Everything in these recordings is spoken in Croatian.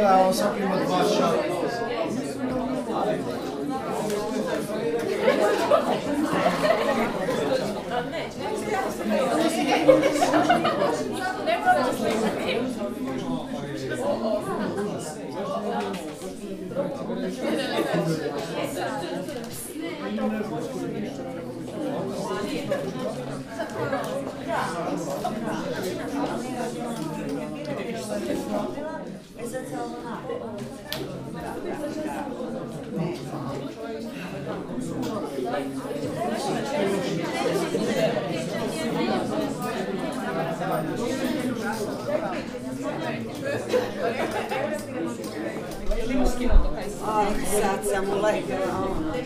Ja, on svaki ima dva šata. E sad se ovo napravo. Aj, sad sam uletila. ono. Ne,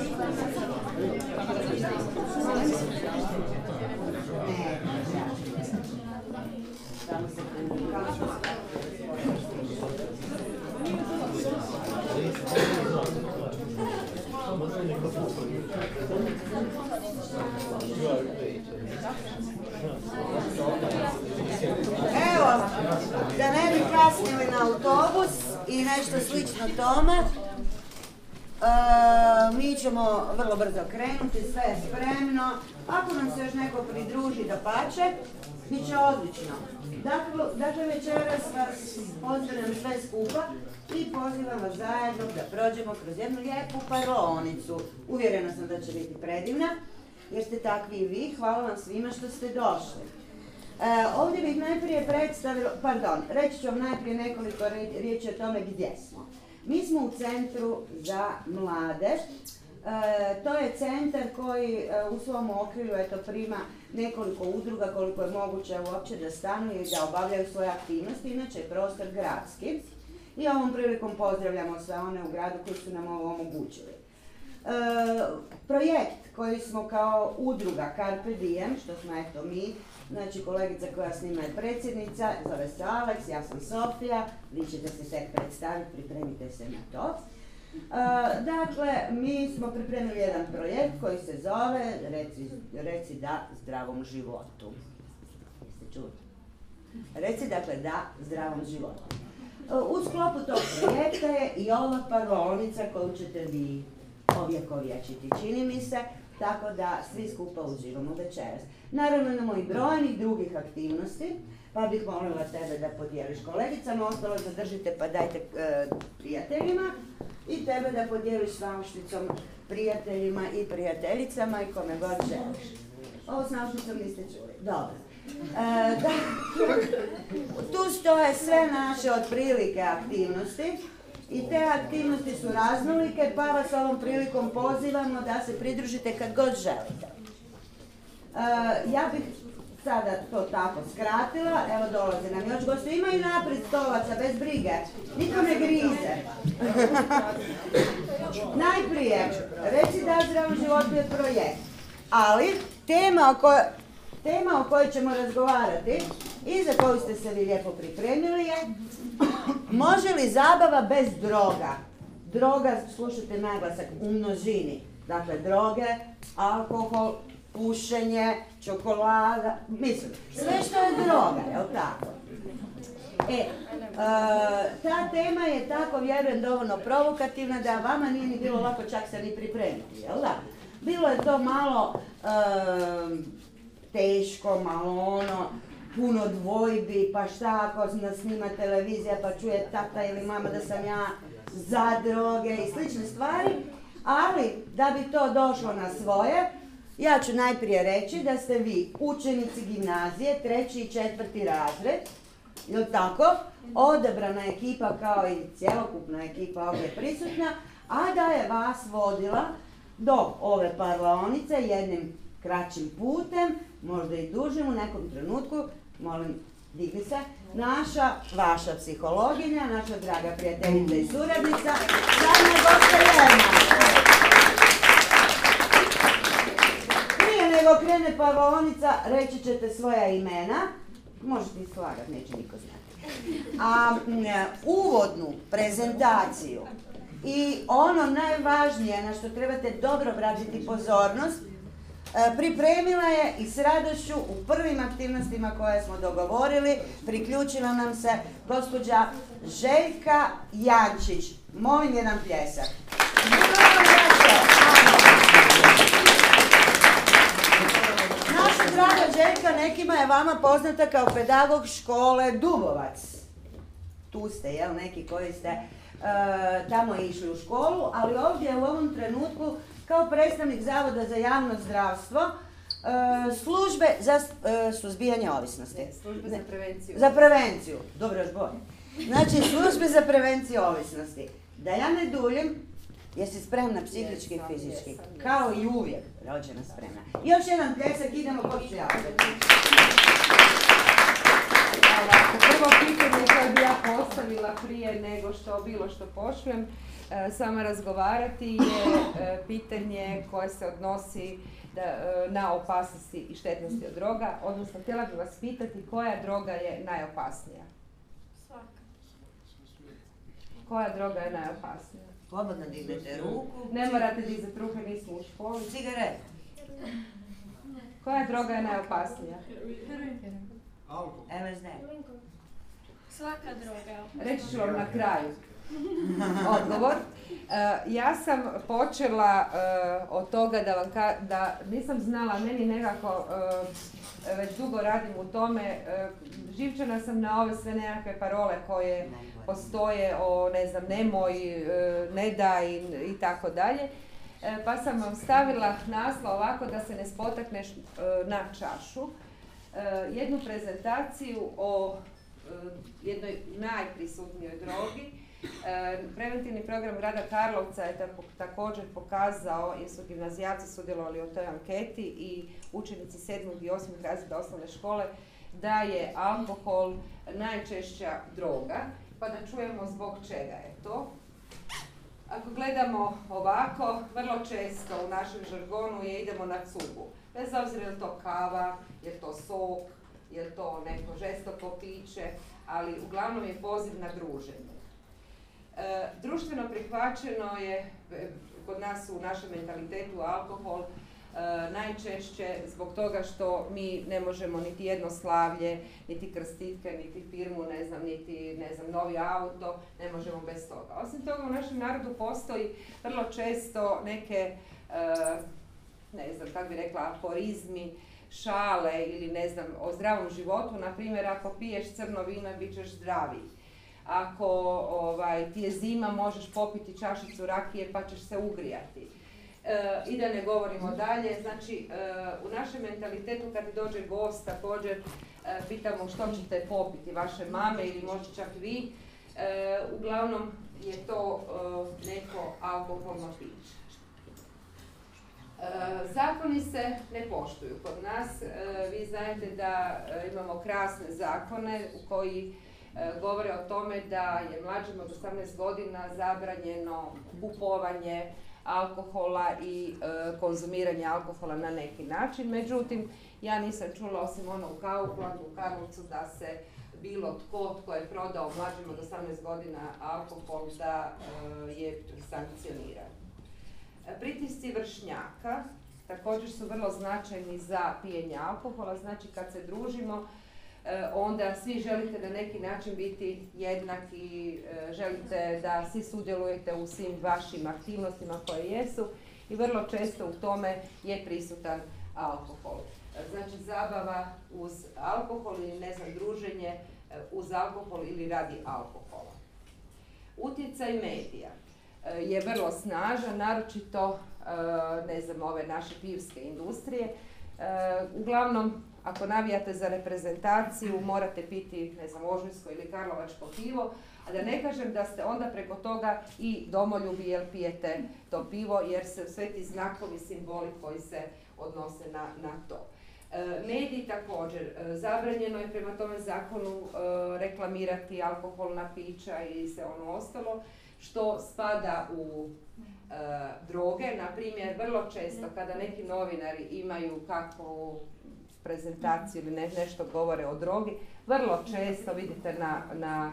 Samo se Evo, da ne bi kasnili na autobus i nešto slično tome, e, mi vrlo brzo krenuti, sve je spremno. Ako nam se još neko pridruži da pače, bit će odlično. Dakle, dakle večeras vas pozdravljam sve skupa i pozivam vas zajedno da prođemo kroz jednu lijepu parlonicu. Uvjerena sam da će biti predivna, jer ste takvi i vi. Hvala vam svima što ste došli. E, ovdje bih najprije predstavila, pardon, reći ću vam najprije nekoliko riječi o tome gdje smo. Mi smo u Centru za mlade. E, to je centar koji e, u svom okviru eto, prima nekoliko udruga koliko je moguće uopće da stanuju i da obavljaju svoje aktivnosti, inače je prostor gradski. I ovom prilikom pozdravljamo sve one u gradu koji su nam ovo omogućili. E, projekt koji smo kao udruga Carpe Diem, što smo eto mi, znači kolegica koja snima je predsjednica, zove se Alex, ja sam Sofija, vi ćete se tek predstaviti, pripremite se na to. E, dakle, mi smo pripremili jedan projekt koji se zove Reci, reci da zdravom životu. Jeste čuli? Reci dakle da zdravom životu. E, U sklopu tog projekta je i ova parolnica koju ćete vi ovjekovječiti, čini mi se, tako da svi skupa uživamo večeras. Naravno imamo i brojnih drugih aktivnosti, pa bih molila tebe da podijeliš kolegicama, ostalo zadržite pa dajte e, prijateljima i tebe da podijeliš s naušnicom prijateljima i prijateljicama i kome god želiš. Ovo s naušnicom niste čuli. Dobro. E, da, tu stoje sve naše otprilike aktivnosti i te aktivnosti su raznolike, pa vas ovom prilikom pozivamo da se pridružite kad god želite. E, ja bih sada to tako skratila, evo dolaze nam još gosti, ima naprijed stolaca, bez brige, niko ne grize. Najprije, reci da zdravom životu je projekt, ali tema o kojoj, tema o kojoj ćemo razgovarati i za koju ste se vi lijepo pripremili je može li zabava bez droga? Droga, slušajte naglasak, u množini. Dakle, droge, alkohol, pušenje, čokolada, mislim, sve što je droga, jel tako? E, e, ta tema je tako, vjerujem, dovoljno provokativna da vama nije ni bilo lako čak se ni pripremiti, jel da? Bilo je to malo teško, malo ono, puno dvojbi, pa šta ako nas snima televizija pa čuje tata ili mama da sam ja za droge i slične stvari, ali da bi to došlo na svoje, ja ću najprije reći da ste vi učenici gimnazije, treći i četvrti razred, jel tako? Odabrana ekipa kao i cjelokupna ekipa ovdje prisutna, a da je vas vodila do ove parlaonice jednim kraćim putem, možda i dužim u nekom trenutku, molim digni se, naša, vaša psihologinja, naša draga prijateljica i suradnica, Sanja Gosta nego krene parlaonica, reći ćete svoja imena, možete ih slagat, neće niko znati. A m, uvodnu prezentaciju i ono najvažnije na što trebate dobro obratiti pozornost, E, pripremila je i s radošću u prvim aktivnostima koje smo dogovorili priključila nam se gospođa Željka Jančić. Molim jedan pljesak. Nekima je vama poznata kao pedagog škole Dubovac. Tu ste, jel, neki koji ste e, tamo išli u školu, ali ovdje u ovom trenutku kao predstavnik Zavoda za javno zdravstvo e, službe za e, suzbijanje ovisnosti. Službe za prevenciju. Za prevenciju, dobro još bolje. Znači, službe za prevenciju ovisnosti. Da ja ne duljim, jesi spremna psihički i fizički? Kao i uvijek, rođena spremna. Još jedan pljesak, idemo kod prvo pitanje koje bi ja postavila prije nego što bilo što počnem e, sama razgovarati je e, pitanje koje se odnosi da, e, na opasnosti i štetnosti od droga, odnosno htjela bih vas pitati koja droga je najopasnija? Koja droga je najopasnija? Slobodno dignete ruku. Ne morate dizati ruke, nismo u školi. Cigaret. Koja droga je najopasnija? Alkohol. LSD. Svaka droga. Reći ću vam na kraju odgovor. E, ja sam počela e, od toga da vam ka- da nisam znala, meni nekako e, već dugo radim u tome, živčana sam na ove sve nekakve parole koje postoje o ne znam nemoj, ne daj i tako dalje. Pa sam vam stavila naslov ovako da se ne spotakneš na čašu. Jednu prezentaciju o jednoj najprisutnijoj drogi. E, Preventivni program grada Karlovca je tako- također pokazao, jer su gimnazijalci sudjelovali u toj anketi i učenici 7. i 8. razreda osnovne škole, da je alkohol najčešća droga, pa da čujemo zbog čega je to. Ako gledamo ovako, vrlo često u našem žargonu je idemo na cugu. Bez obzira je to kava, je to sok, je to neko žestoko piće, ali uglavnom je poziv na druženje. E, društveno prihvaćeno je e, kod nas u našem mentalitetu alkohol e, najčešće zbog toga što mi ne možemo niti jedno slavlje, niti krstitke, niti firmu, ne znam, niti ne znam, novi auto, ne možemo bez toga. Osim toga u našem narodu postoji vrlo često neke, ne znam, kako bi rekla, aforizmi, šale ili ne znam, o zdravom životu, na primjer ako piješ crno vino bit ćeš zdraviji. Ako ovaj, ti je zima možeš popiti čašicu rakije pa ćeš se ugrijati. E, I da ne govorimo dalje, znači e, u našem mentalitetu kad dođe gost također e, pitamo što ćete popiti, vaše mame ili možda čak vi, e, uglavnom je to e, neko alkoholno piće. E, Zakoni se ne poštuju kod nas. Vi znate da imamo krasne zakone u koji govore o tome da je mlađim od 18 godina zabranjeno kupovanje alkohola i e, konzumiranje alkohola na neki način. Međutim, ja nisam čula osim ono u Kauflandu, u Karlovcu da se bilo tko tko je prodao mlađim od 18 godina alkohol da e, je sankcioniran. E, Pritisci vršnjaka također su vrlo značajni za pijenje alkohola, znači kad se družimo e, onda svi želite na neki način biti jednaki, e, želite da svi sudjelujete u svim vašim aktivnostima koje jesu i vrlo često u tome je prisutan alkohol. E, Znači zabava uz alkohol ili ne znam druženje e, uz alkohol ili radi alkohola. Utjecaj medija e, je vrlo snažan, naročito e, ne znam, ove naše pivske industrije. E, Uglavnom, ako navijate za reprezentaciju, morate piti, ne znam, ožujsko ili karlovačko pivo, a da ne kažem da ste onda preko toga i domoljubi jer pijete to pivo, jer se sve ti znakovi, simboli koji se odnose na, na to. E, Mediji također, e, zabranjeno je prema tome zakonu e, reklamirati alkoholna pića i sve ono ostalo, što spada u e, droge. Na primjer, vrlo često kada neki novinari imaju kakvu prezentaciju ili ne- nešto govore o drogi, vrlo često vidite na, na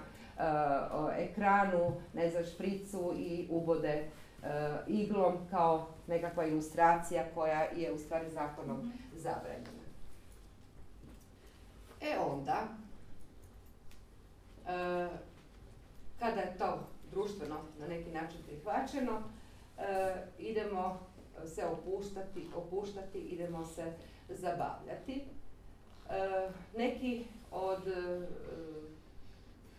e, ekranu, ne znam, špricu i ubode e, iglom kao nekakva ilustracija koja je u stvari zakonom zabranjena. E onda, e, kada je to društveno na neki način prihvaćeno, idemo se opuštati, opuštati, idemo se zabavljati. E, neki od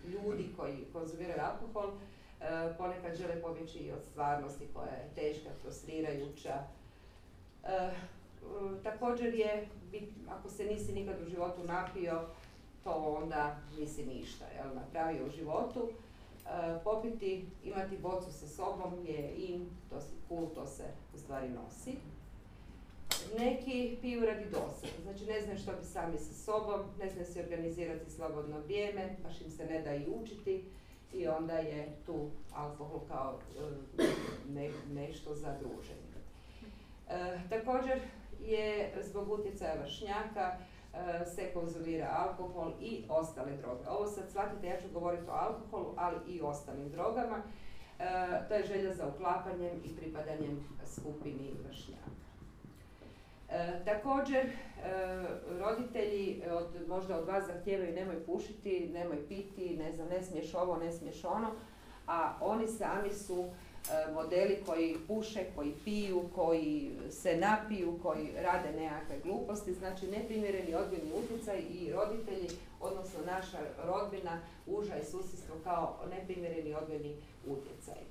ljudi koji konzumiraju alkohol ponekad žele pobjeći i od stvarnosti koja je teška, frustrirajuća. Također je, ako se nisi nikad u životu napio, to onda nisi ništa, jel, napravio u životu. E, popiti, imati bocu sa sobom je in, to si to se u stvari nosi. Neki piju radi dosad, znači ne znaju što bi sami sa sobom, ne znaju si organizirati slobodno vrijeme, baš im se ne da i učiti i onda je tu alkohol kao e, nešto za druženje. E, također je zbog utjecaja vršnjaka E, se konzumira alkohol i ostale droge. Ovo sad shvatite, ja ću govoriti o alkoholu, ali i ostalim drogama. E, to je želja za uklapanjem i pripadanjem skupini vršnjaka. E, također, roditelji od, možda od vas zahtijevaju nemoj pušiti, nemoj piti, ne znam, ne smiješ ovo, ne smiješ ono, a oni sami su E, modeli koji puše, koji piju, koji se napiju, koji rade nekakve gluposti, znači neprimjereni odgojni utjecaj i roditelji, odnosno naša rodbina, uža i susjedstvo kao neprimjereni odgojni utjecaj.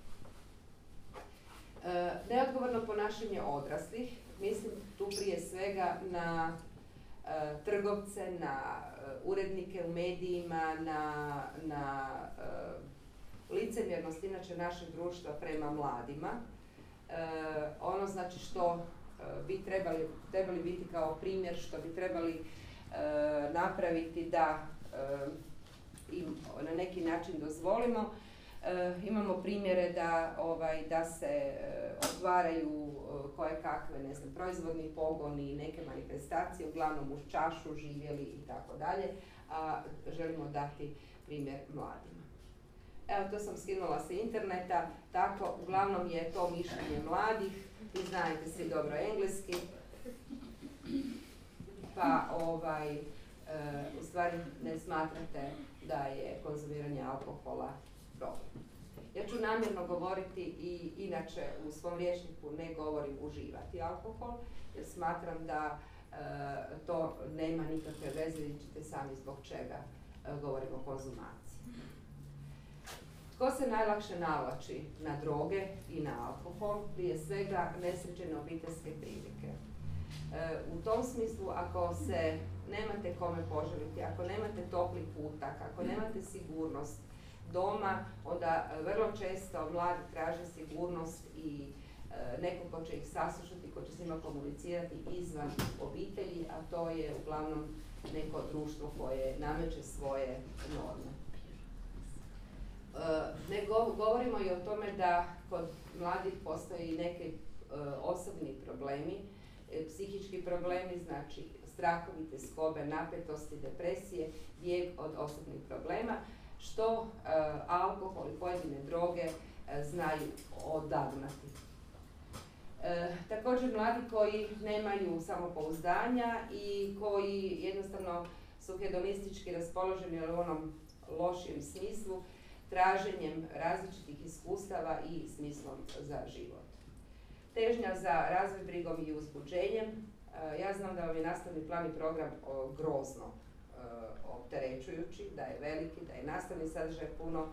E, neodgovorno ponašanje odraslih, mislim tu prije svega na e, trgovce, na urednike u medijima, na, na licemjernost inače našeg društva prema mladima. E, ono znači što e, bi trebali, trebali biti kao primjer, što bi trebali e, napraviti da im na neki način dozvolimo. Imamo primjere da, ovaj, da se otvaraju koje kakve, ne znam, proizvodni pogoni, neke manifestacije, uglavnom uz čašu živjeli i tako dalje, a želimo dati primjer mladima. Evo, to sam skinula sa interneta, tako, uglavnom je to mišljenje mladih, vi znajte svi dobro engleski, pa ovaj, u stvari ne smatrate da je konzumiranje alkohola Ja ću namjerno govoriti i inače u svom liječniku ne govorim uživati alkohol, jer smatram da e, to nema nikakve veze, ćete sami zbog čega e, govorimo o konzumaciji. Tko se najlakše navlači na droge i na alkohol? Prije svega nesređene obiteljske prilike. E, u tom smislu, ako se nemate kome poželiti, ako nemate topli kutak, ako nemate sigurnost doma, onda vrlo često mladi traže sigurnost i e, neko ko će ih saslušati, ko će s njima komunicirati izvan obitelji, a to je uglavnom neko društvo koje nameće svoje norme. Eh, ne govorimo i o tome da kod mladih postoji neki osobni problemi, psihički problemi, znači strahovi, skobe, napetosti, depresije, bijeg od osobnih problema, što alkohol i pojedine droge znaju odagnati. također mladi koji nemaju samopouzdanja i koji jednostavno su hedonistički raspoloženi u onom lošijem smislu, traženjem različitih iskustava i smislom za život. Težnja za razvoj brigom i uzbuđenjem. E, ja znam da vam je nastavni plan i program grozno e, opterećujući, da je veliki, da je nastavni sadržaj puno,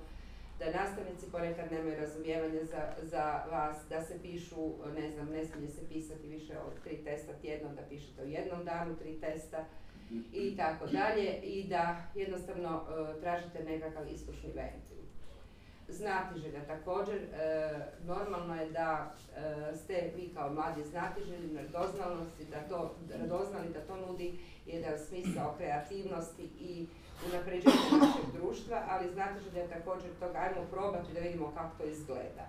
da nastavnici ponekad nemaju razumijevanja za, za vas, da se pišu, ne znam, ne smije se pisati više od tri testa tjedno, da pišete u jednom danu tri testa i tako dalje i da jednostavno e, tražite nekakav ispušni ventil znatiželja također. E, normalno je da e, ste vi kao mladi znatiželji na doznalnosti, da to, doznali da to nudi jedan smisao kreativnosti i unapređenja našeg društva, ali znatiželja također toga ajmo probati da vidimo kako to izgleda.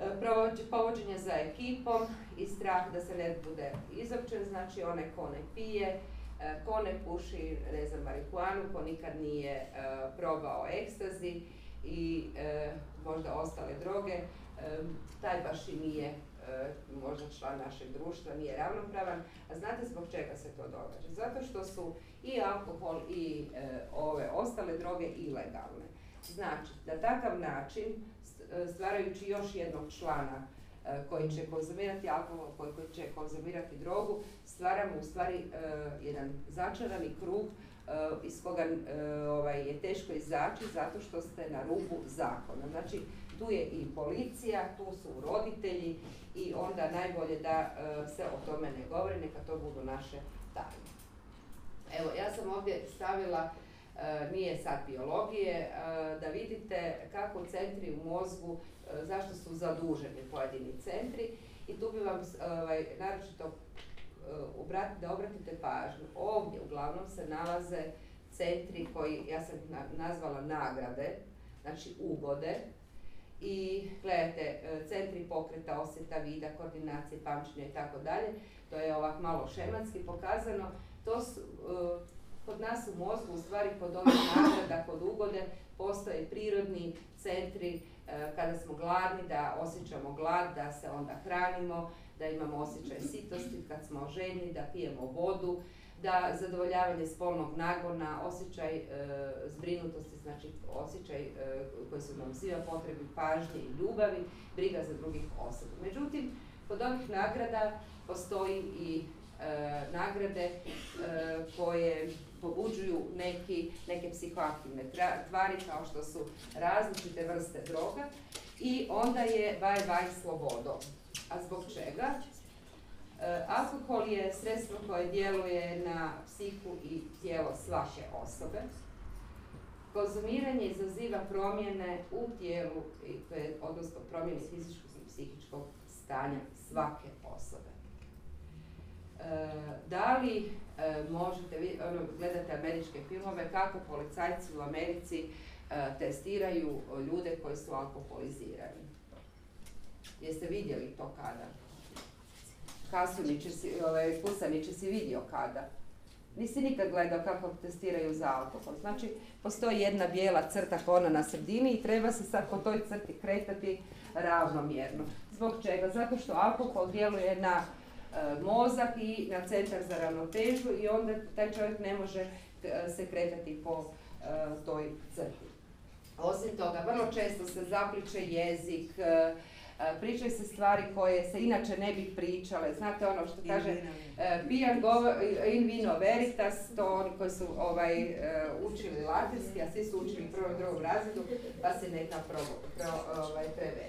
E, povođenje za ekipom i strah da se ne bude izopćen, znači onaj ko ne pije, e, ko ne puši, ne znam, marihuanu, ko nikad nije probao ekstazi, i možda ostale droge, taj baš i nije možda član našeg društva, nije ravnopravan. A znate zbog čega se to događa? Zato što su i alkohol i ove ostale droge ilegalne. Znači, na takav način, stvarajući još jednog člana koji će konzumirati alkohol, koji će konzumirati drogu, stvaramo u stvari jedan začarani krug iz koga ovaj, je teško izaći zato što ste na rubu zakona. Znači, tu je i policija, tu su roditelji i onda najbolje da se o tome ne govori, neka to budu naše tajne. Evo, ja sam ovdje stavila, nije sad biologije, da vidite kako centri u mozgu, zašto su zaduženi pojedini centri i tu bi vam ovaj, naročito da obratite pažnju. Ovdje uglavnom se nalaze centri koji, ja sam nazvala nagrade, znači ugode, i gledajte, e, centri pokreta, osjeta, vida, koordinacije, pamćenja i tako dalje, to je ovak malo šematski pokazano, to su, e, kod nas u mozgu, u stvari kod ovih nagrada, kod ugode, postoje prirodni centri kada smo gladni, da osjećamo glad, da se onda hranimo, da imamo osjećaj sitosti kad smo željni, da pijemo vodu, da zadovoljavanje spolnog nagona, osjećaj e, zbrinutosti, znači osjećaj e, koji su nam svima potrebi pažnje i ljubavi, briga za drugih osoba. Međutim, kod ovih nagrada postoji i e, nagrade koje pobuđuju neki, neke psihoaktivne tvari kao što su različite vrste droga i onda je vaj vaj slobodo. A zbog čega? E, alkohol je sredstvo koje djeluje na psihu i tijelo svake osobe. Konzumiranje izaziva promjene u tijelu, odnosno promjene fizičkog i psihičkog stanja svake osobe. E, da li e, možete, ono, gledate američke filmove, kako policajci u Americi testiraju ljude koji su alkoholizirani? Jeste vidjeli to kada? Si, ovaj, Kusaniće si vidio kada. Nisi nikad gledao kako testiraju za alkohol. Znači, postoji jedna bijela crta kona na sredini i treba se sad po toj crti kretati ravnomjerno. Zbog čega? Zato što alkohol djeluje na e, mozak i na centar za ravnotežu i onda taj čovjek ne može e, se kretati po e, toj crti. Osim toga, vrlo često se zapliče jezik, E, pričaju se stvari koje se inače ne bi pričale. Znate ono što kaže e, pijan in vino veritas, to oni koji su ovaj, e, učili latinski, a svi su učili prvom i drugom razredu, pa se neka pro, ovaj, prevede.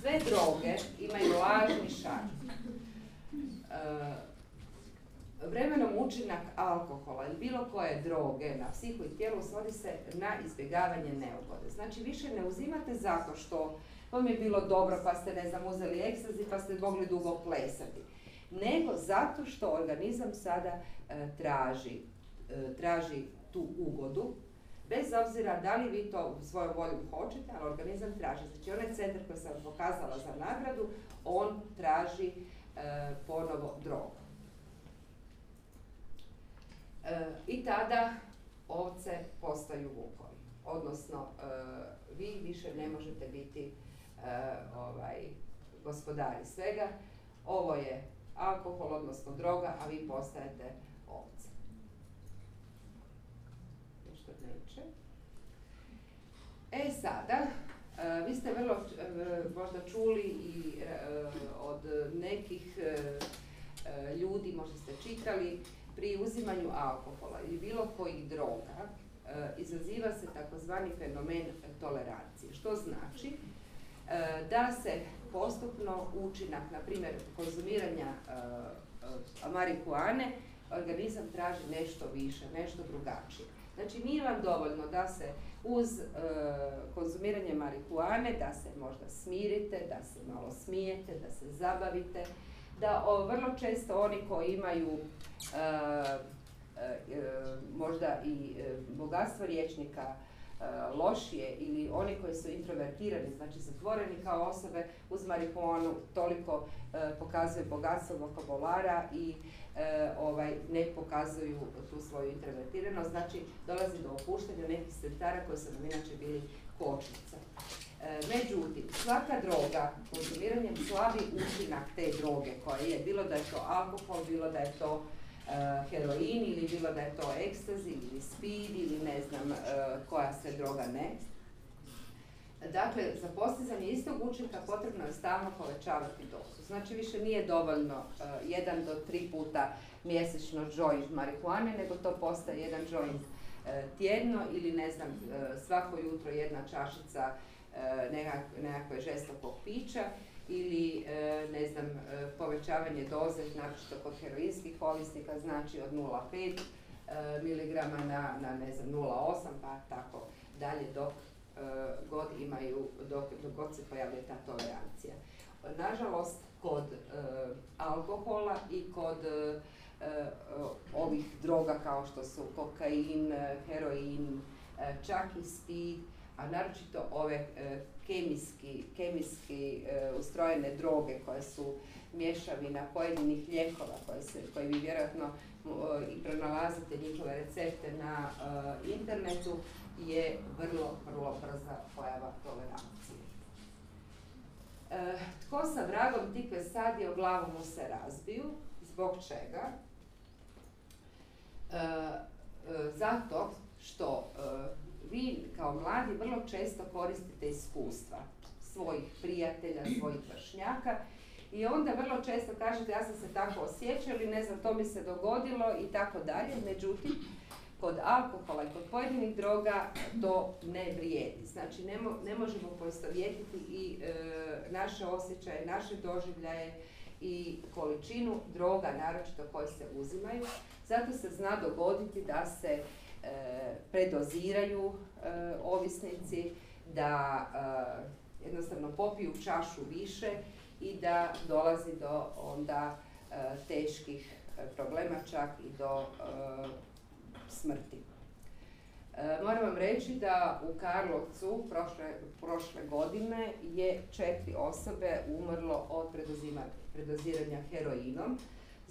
Sve droge imaju lažni šar vremenom učinak alkohola ili bilo koje droge na psihu i tijelu svodi se na izbjegavanje neugode. Znači više ne uzimate zato što vam je bilo dobro pa ste ne znam uzeli ekstazi pa ste mogli dugo plesati. Nego zato što organizam sada e, traži, e, traži tu ugodu, bez obzira da li vi to u svojoj volju hoćete, ali organizam traži. Znači onaj centar koji sam pokazala za nagradu, on traži e, ponovo drogu. E, I tada ovce postaju vukovi. Odnosno, e, vi više ne možete biti e, ovaj, gospodari svega. Ovo je alkohol, odnosno droga, a vi postajete ovce. Nešto neće. E sada, vi ste vrlo možda čuli i od nekih ljudi, možda ste čitali, pri uzimanju alkohola ili bilo kojih droga e, izaziva se takozvani fenomen tolerancije. Što znači e, da se postupno učinak, na primjer, konzumiranja e, marihuane, organizam traži nešto više, nešto drugačije. Znači nije vam dovoljno da se uz konzumiranje marihuane, da se možda smirite, da se malo smijete, da se zabavite, da vrlo često oni koji imaju e, e, e, možda i bogatstvo riječnika, lošije ili oni koji su introvertirani, znači zatvoreni kao osobe uz marihuanu toliko pokazuje bogatstvo vokabulara i ovaj, ne pokazuju tu svoju introvertiranost, znači dolazi do opuštanja nekih centara koji su nam inače bili kočnica. E, međutim, svaka droga, konzumiranjem slabi učinak te droge koje je, bilo da je to alkohol, bilo da je to e, heroin ili bilo da je to ekstazi ili speed ili ne znam e, koja se droga ne. Dakle, za postizanje istog učinka potrebno je stalno povećavati dozu. Znači više nije dovoljno jedan do tri puta mjesečno joint marihuane, nego to postaje jedan joint tjedno ili ne znam svako jutro jedna čašica E, nekakve žestokog pića ili e, ne znam, e, povećavanje doze, naročito kod heroinskih ovisnika, znači od 0,5 mg na, na ne znam, 0,8 pa tako dalje dok god imaju, dok, dok god se pojavlja ta tolerancija. Nažalost, kod alkohola i kod ovih droga kao što su kokain, heroin, čak i speed, a naročito ove e, kemijski, kemijski e, ustrojene droge koje su mješavina pojedinih lijekova koje, se, koje vi vjerojatno e, i pronalazite njihove recepte na internetu je vrlo, vrlo brza pojava tolerancije. tko sa vragom tikve sadio, glavu mu se razbiju. Zbog čega? zato što vi kao mladi vrlo često koristite iskustva svojih prijatelja, svojih vršnjaka i onda vrlo često kažete ja sam se tako osjećao ili ne znam to mi se dogodilo i tako dalje. Međutim, kod alkohola i kod pojedinih droga to ne vrijedi. Znači ne, možemo poistovjetiti i e, naše osjećaje, naše doživljaje i količinu droga, naročito koje se uzimaju. Zato se zna dogoditi da se predoziraju e, ovisnici, da e, jednostavno popiju čašu više i da dolazi do onda teških problema, čak i do smrti. Moram vam reći da u Karlovcu prošle, prošle godine je četiri osobe umrlo od predoziranja heroinom.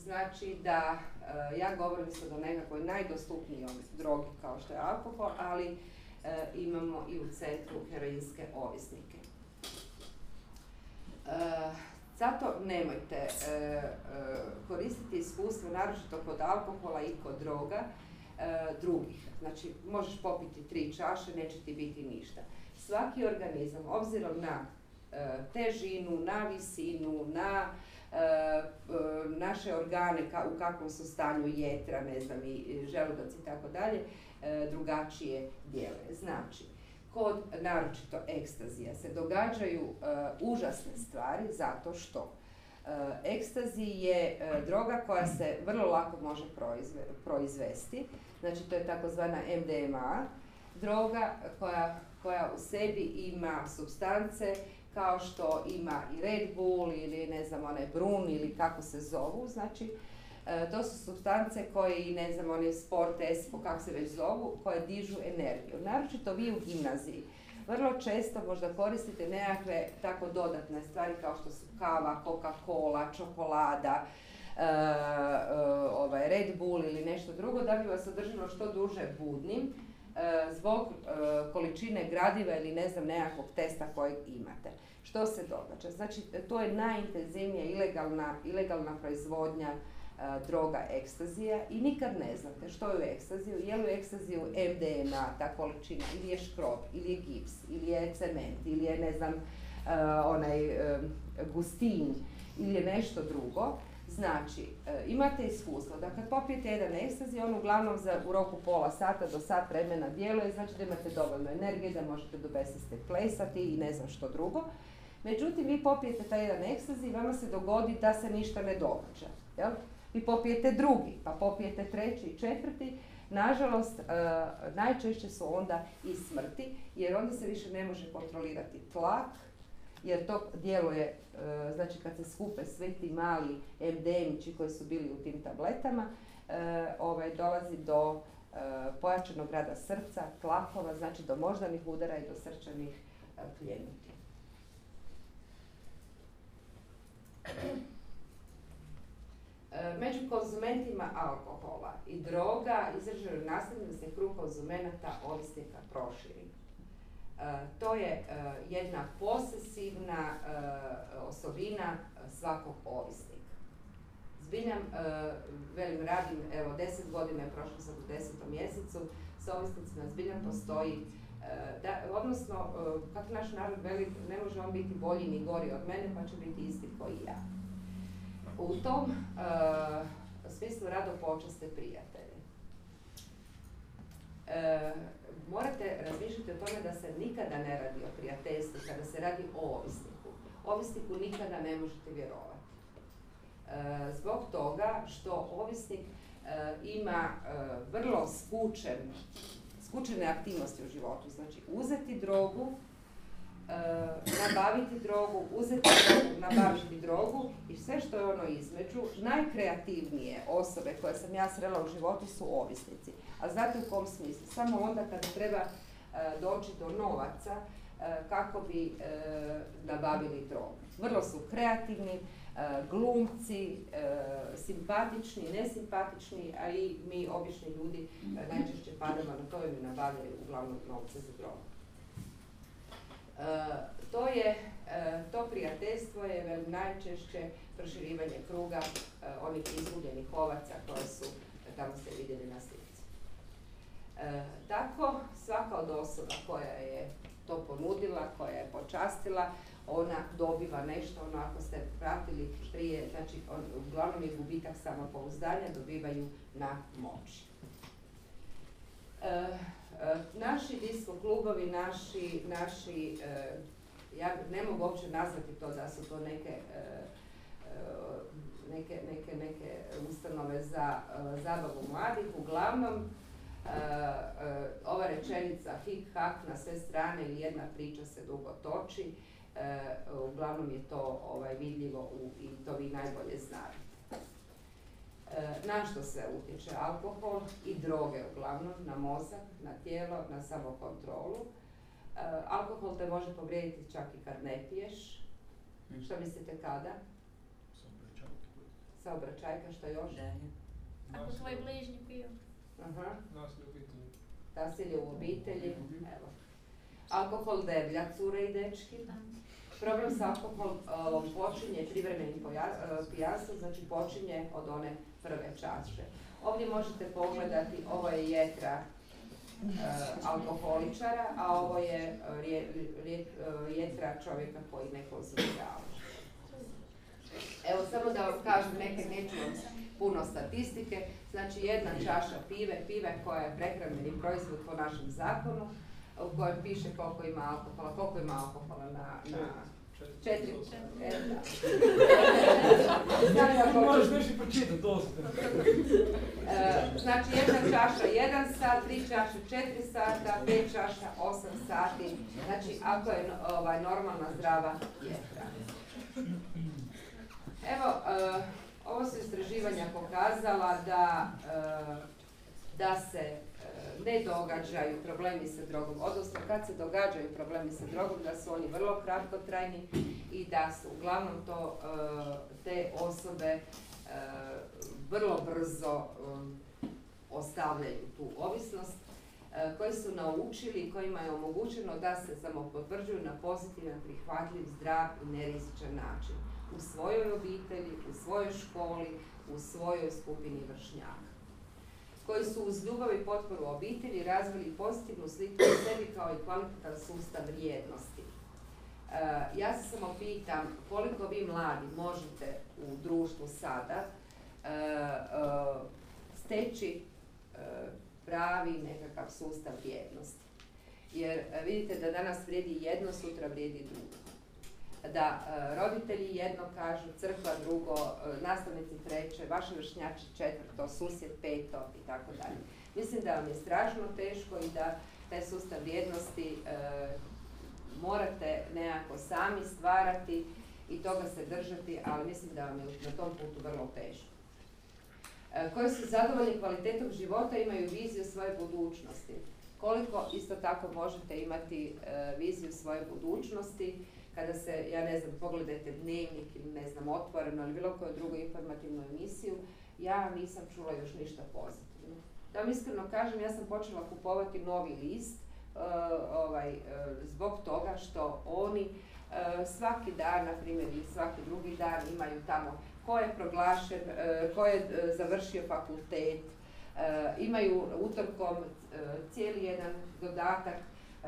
Znači da Eh, ja govorim sad o nekakvoj najdostupnijoj drogi kao što je alkohol, ali eh, imamo i u centru heroinske ovisnike. Eh, zato nemojte koristiti iskustvo, naročito kod alkohola i kod droga, drugih. Znači, možeš popiti tri čaše, neće ti biti ništa. Svaki organizam, obzirom na težinu, na visinu, na E, e, naše organe u kakvom su stanju jetra, ne znam, i želudac i tako dalje, e, drugačije djeluje. Znači, kod naročito ekstazija se događaju užasne stvari zato što ekstazi je droga koja se vrlo lako može proizvesti, znači to je takozvana MDMA, droga koja, koja u sebi ima substance kao što ima i Red Bull ili ne znam onaj Brun ili kako se zovu, znači e, to su substance koje ne znam oni sport, espo, kako se već zovu, koje dižu energiju. Naročito vi u gimnaziji vrlo često možda koristite nekakve tako dodatne stvari kao što su kava, Coca-Cola, čokolada, e, e, ovaj Red Bull ili nešto drugo da bi vas održalo što duže budnim zbog količine gradiva ili ne znam nekakvog testa kojeg imate. Što se događa? Znači, to je najintenzivnija ilegalna, ilegalna proizvodnja e, droga ekstazija i nikad ne znate što je u ekstaziju, je li u ekstaziju MDMA, ta količina, ili je škrob, ili je gips, ili je cement, ili je, ne znam, onaj gustin, ili je nešto drugo. Znači, imate iskustvo da kad popijete jedan ekstazi, on uglavnom za, u roku pola sata do sat vremena djeluje, znači da imate dovoljno energije, da možete do besiste plesati i ne znam što drugo. Međutim, vi popijete taj jedan ekstazi i vama se dogodi da se ništa ne događa. Jel? Vi popijete drugi, pa popijete treći i četvrti. Nažalost, e, najčešće su onda i smrti, jer onda se više ne može kontrolirati tlak, jer to djeluje, e, znači kad se skupe sve ti mali MDM-ići koji su bili u tim tabletama, e, ovaj, dolazi do pojačanog rada srca, tlakova, znači do moždanih udara i do srčanih pljenuti. Među konzumentima alkohola i droga izraženo nastavljeno da se krug konzumenata ovisnika proširi. To je jedna posesivna osobina svakog ovisnika. Zbiljam, velim, radim, evo, deset godina je prošlo sad u desetom mjesecu, s ovisnicima zbiljam postoji odnosno, kako naš narod veli, ne može on biti bolji ni gori od mene, pa će biti isti koji ja. U tom uh, smislu rado počaste prijatelje. Uh, morate razmišljati o tome da se nikada ne radi o prijateljstvu, kada se radi o ovisniku. Ovisniku nikada ne možete vjerovati. Uh, zbog toga što ovisnik ima vrlo skučen, skučene aktivnosti u životu. Znači uzeti drogu, nabaviti drogu, uzeti drogu, nabaviti drogu i sve što je ono između, najkreativnije osobe koje sam ja srela u životu su ovisnici. A znate u kom smislu? Samo onda kada treba doći do novaca kako bi nabavili drogu. Vrlo su kreativni, glumci, simpatični, nesimpatični, a i mi obični ljudi najčešće padamo na to i mi nabavljaju uglavnom novce za drogu. To je, to prijateljstvo je najčešće proširivanje kruga onih izgubljenih ovaca koje su, tamo ste vidjeli na slici. Tako svaka od osoba koja je to ponudila, koja je počastila, ona dobiva nešto, ono ako ste pratili prije, znači on, uglavnom je gubitak samopouzdanja, dobivaju na moći. E, naši disko klubovi, naši, naši e, ja ne mogu uopće nazvati to da su to neke, e, neke, neke, neke ustanove za zabavu mladih, uglavnom ova rečenica hik hak na sve strane ili jedna priča se dugo toči, uglavnom je to ovaj, vidljivo u, i to vi najbolje znate. Na što se utječe alkohol i droge uglavnom, na mozak, na tijelo, na samokontrolu. E, alkohol te može povrijediti čak i kad ne piješ. Mm. Što mislite kada? Saobraćajka, što još? Ako tvoj bližnji pio. Aha. Nasilje u obitelji. Nasilje u obitelji, evo. Alkohol deblja, cure i dečki. Problem s alkoholom počinje privremenim pijanstvom, znači počinje od one prve čaše. Ovdje možete pogledati, ovo je jetra uh, alkoholičara, a ovo je uh, jetra čovjeka koji ne konzumira Evo samo da vam kažem neke, neću puno statistike, znači jedna čaša pive, pive koja je prehrambeni proizvod po našem zakonu, u kojem piše koliko ima alkohola, koliko ima alkohola na, na četiri. Možeš nešto pročitati, dosta. Znači jedna čaša jedan sat, tri čaše četiri sata, pet čaša osam sati. Znači ako je ovaj, normalna zdrava jetra. Evo, uh, ovo su istraživanja pokazala da, uh, da se ne događaju problemi sa drogom, odnosno kad se događaju problemi sa drogom, da su oni vrlo kratkotrajni i da su uglavnom to e, te osobe e, vrlo brzo e, ostavljaju tu ovisnost koji su naučili i kojima je omogućeno da se samo potvrđuju na pozitivan, prihvatljiv, zdrav i nerizičan način u svojoj obitelji, u svojoj školi, u svojoj skupini vršnjaka koji su uz ljubav i potporu obitelji razvili pozitivnu sliku o sebi kao i kvalitetan sustav vrijednosti. E, ja se samo pitam koliko vi mladi možete u društvu sada e, e, steći pravi nekakav sustav vrijednosti. Jer vidite da danas vrijedi jedno, sutra vrijedi drugo da e, roditelji jedno kažu, crkva drugo, e, nastavnici treće, vaši vršnjači četvrto, susjed peto i tako dalje. Mislim da vam je strašno teško i da taj sustav vrijednosti e, morate nekako sami stvarati i toga se držati, ali mislim da vam je na tom putu vrlo teško. e, koji su zadovoljni kvalitetom života, imaju viziju svoje budućnosti. Koliko isto tako možete imati viziju svoje budućnosti kada se, ja ne znam, pogledajte dnevnik ili ne znam, otvoreno ili bilo koju drugu informativnu emisiju, ja nisam čula još ništa pozitivno. Da vam iskreno kažem, ja sam počela kupovati novi list e, ovaj, e, zbog toga što oni e, svaki dan, na primjer, ili svaki drugi dan imaju tamo ko je proglašen, ko je završio fakultet, imaju utorkom cijeli jedan dodatak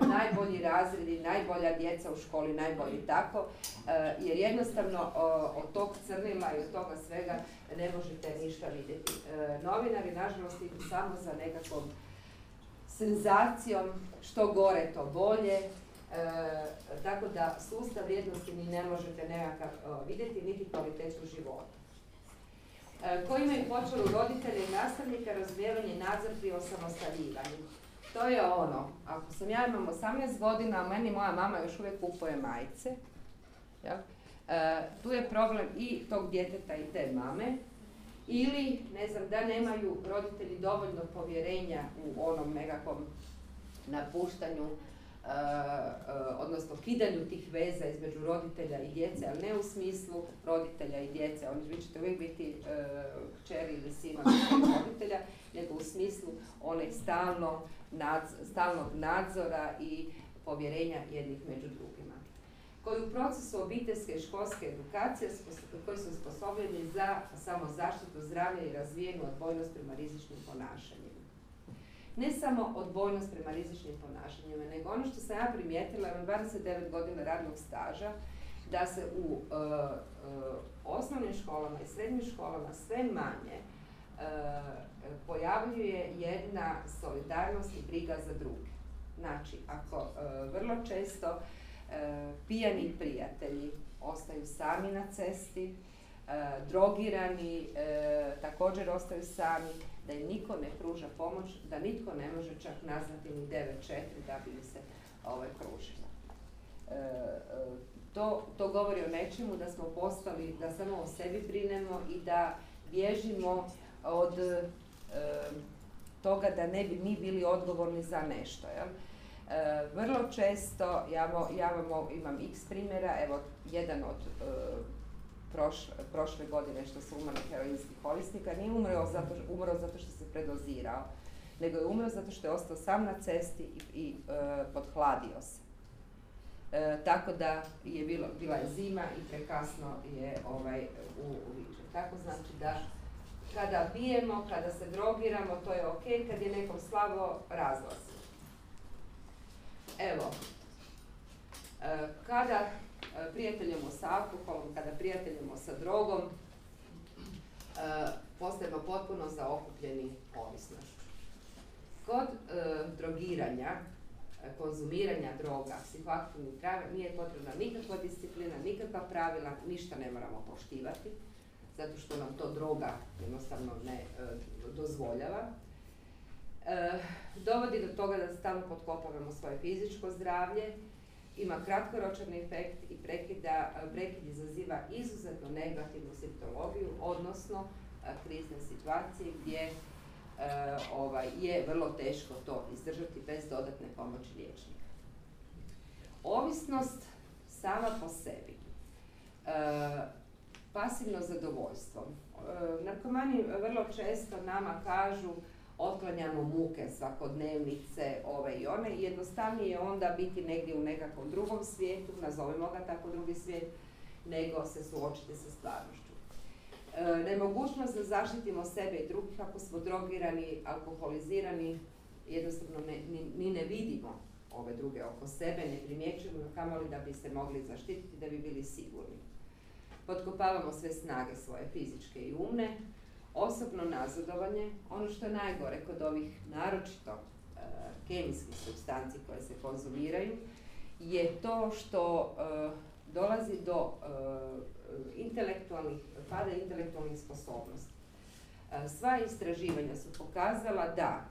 najbolji razredi, najbolja djeca u školi, najbolji tako, jer jednostavno od tog crnila i od toga svega ne možete ništa vidjeti. Novinari, nažalost, idu samo za nekakvom senzacijom, što gore to bolje, tako da sustav vrijednosti ni ne možete nekakav vidjeti, niti kvalitetu života. Koji imaju počelu roditelje i nastavnika razvijevanje i nadzor pri osamostaljivanju. To je ono, ako sam ja imam 18 godina, a meni moja mama još uvijek kupuje majice, ja? E, tu je problem i tog djeteta i te mame, ili, ne znam, da nemaju roditelji dovoljno povjerenja u onom nekakvom napuštanju odnosno kidanju tih veza između roditelja i djece, ali ne u smislu roditelja i djece, oni vi ćete uvijek biti uh, kćeri ili sina roditelja, nego u smislu one stalno, stalnog nadzora i povjerenja jednih među drugima. Koji u procesu obiteljske i školske edukacije koji su sposobljeni za samozaštitu zdravlja i razvijenu odbojnost prema rizičnim ponašanjima ne samo odbojnost prema rizičnim ponašanjima, nego ono što sam ja primijetila, imam 29 godina radnog staža, da se u uh, uh, osnovnim školama i srednjim školama sve manje uh, pojavljuje jedna solidarnost i briga za druge. Znači, ako vrlo često pijani prijatelji ostaju sami na cesti, drogirani također ostaju sami, da im niko ne pruža pomoć, da nitko ne može čak nazvati ni 9.4 da bi se ovaj, pružila. E, e, to, to govori o nečemu da smo postali, da samo o sebi brinemo i da bježimo od e, toga da ne bi mi bili odgovorni za nešto. Jel? vrlo često, ja, ja imam x primjera, evo jedan od prošle godine što su umrli heroinskih ovisnika, nije umro zato, umro zato što se predozirao, nego je umro zato što je ostao sam na cesti i, i e, podhladio se. E, tako da je bilo, bila je zima i prekasno je ovaj, u, Tako znači da kada pijemo, kada se drogiramo, to je ok, kad je nekom slabo, razlazi. Evo, e, kada E, prijateljemo sa alkoholom, kada prijateljemo sa drogom, e, postajemo potpuno zaokupljeni ovisnošću. Kod e, drogiranja, konzumiranja droga, psihoaktivnih trava nije potrebna nikakva disciplina, nikakva pravila, ništa ne moramo poštivati, zato što nam to droga jednostavno ne dozvoljava. dovodi do toga da stalno potkopavamo svoje fizičko zdravlje, ima kratkoročan efekt i prekida, prekid izaziva izuzetno negativnu simptologiju, odnosno krizne situacije gdje e, ovaj, je vrlo teško to izdržati bez dodatne pomoći liječnika. Ovisnost sama po sebi, e, pasivno zadovoljstvo. E, narkomani vrlo često nama kažu otklanjamo muke svakodnevnice, ove i one i jednostavnije je onda biti negdje u nekakvom drugom svijetu, nazovimo ga tako drugi svijet, nego se suočiti sa stvarnošću. E, nemogućnost da zaštitimo sebe i drugih ako smo drogirani, alkoholizirani, jednostavno ne, ni, ne vidimo ove druge oko sebe, ne primjećujemo kamoli da bi se mogli zaštititi, da bi bili sigurni. Potkopavamo sve snage svoje fizičke i umne, osobno nazadovanje, ono što je najgore kod ovih naročito e, kemijskih substanci koje se konzumiraju, je to što e, dolazi do e, intelektualnih, pada intelektualnih sposobnosti. Sva istraživanja su pokazala da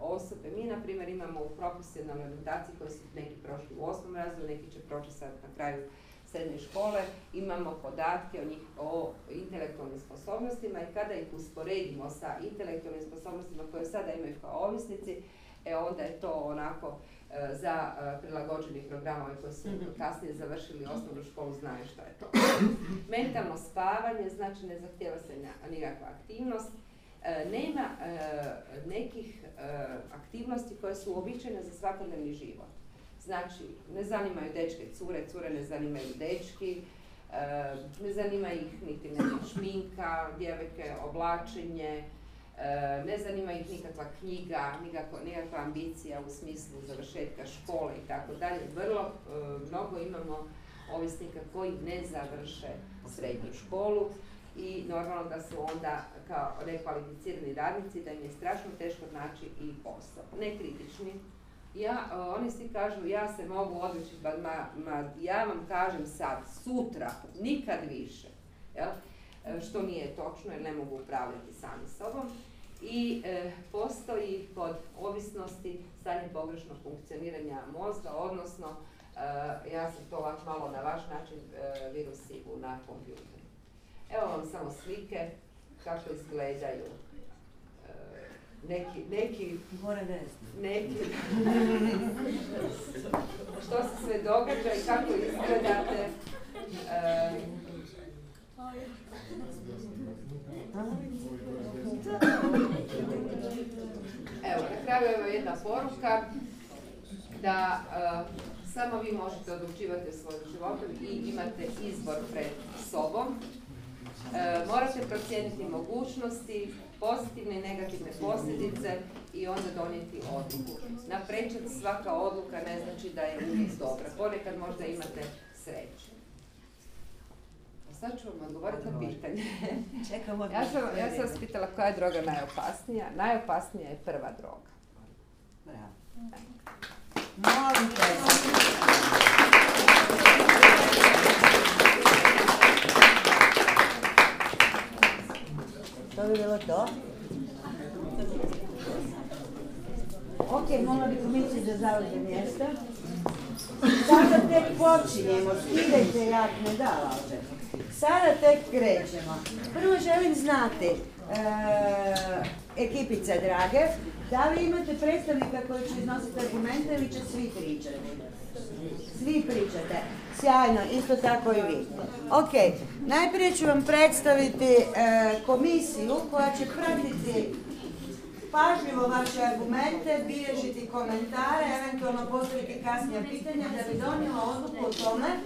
osobe, mi na primjer imamo u profesionalnoj orientaciji koji su neki prošli u osmom razredu, neki će proći sad na kraju srednje škole imamo podatke o, njih, o intelektualnim sposobnostima i kada ih usporedimo sa intelektualnim sposobnostima koje sada imaju kao ovisnici, e onda je to onako e, za e, prilagođeni programa koji su kasnije završili osnovnu školu znaju što je to. Mentalno spavanje, znači ne zahtjeva se nikakva aktivnost, E, nema e, nekih aktivnosti koje su uobičajene za svakodnevni život. Znači, ne zanimaju dečke cure, cure ne zanimaju dečki, e, ne zanima ih niti neka šminka, djevojke, oblačenje, e, ne zanima ih nikakva knjiga, nikako, nikakva ambicija u smislu završetka škole i tako dalje. Vrlo e, mnogo imamo ovisnika koji ne završe srednju školu i normalno da su onda kao rekvalificirani radnici, da im je strašno teško naći i posao. Nekritični. Ja, e, oni svi kažu, ja se mogu odreći, ma, ma, ja vam kažem sad, sutra, nikad više. Jel? E, Što nije točno jer ne mogu upravljati sami sobom. I e, postoji kod ovisnosti stanje pogrešnog funkcioniranja mozga, odnosno, e, ja sam to ovako malo na vaš način e, virusi na kompjuteru. Evo vam samo slike kako izgledaju neki, neki, Gore desno. neki, što se sve događa i kako izgledate. E, Evo, na kraju evo jedna poruka da e, samo vi možete odlučivati o svojim životom i imate izbor pred sobom. E, morate procijeniti mogućnosti, pozitivne i negativne posljedice i onda donijeti odluku. Naprečac svaka odluka ne znači da je uvijek dobra. Ponekad možda imate sreće. A sad ću vam odgovoriti na pitanje. Čekam od Ja sam, ja sam vas pitala koja je droga najopasnija. Najopasnija je prva droga. Bravo. Molim To bi bilo to. Ok, mogla bi komisija da zauzme mjesto. Sada tek počinjemo, skidajte jak ne da laže. Sada tek krećemo. Prvo želim znati, e, ekipice drage, da li imate predstavnika koji će iznositi argumente ili će svi pričati? Svi pričate. Sjajno, isto tako i vi. Ok, najprije ću vam predstaviti e, komisiju koja će pratiti pažljivo vaše argumente, bilježiti komentare, eventualno postaviti kasnija pitanja da bi donijela odluku o tome e,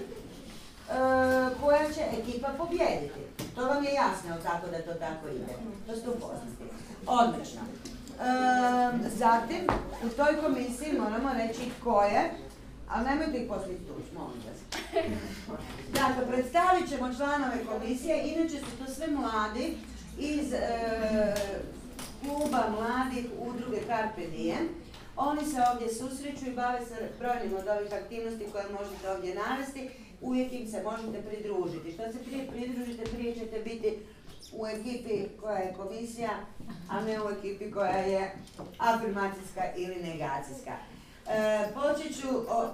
koja će ekipa pobijediti. To vam je jasno tako da to tako ide. To ste upoznati. Odlično. E, zatim, u toj komisiji moramo reći tko je, ali nemojte ih poslije tući, molim vas. Dakle, predstavit ćemo članove komisije, inače su to sve mladi iz e, kluba mladih udruge Carpe Diem. Oni se ovdje susreću i bave se brojnim od ovih aktivnosti koje možete ovdje navesti. Uvijek im se možete pridružiti. Što se prije pridružite, prije ćete biti u ekipi koja je komisija, a ne u ekipi koja je afirmacijska ili negacijska. E, počet ću,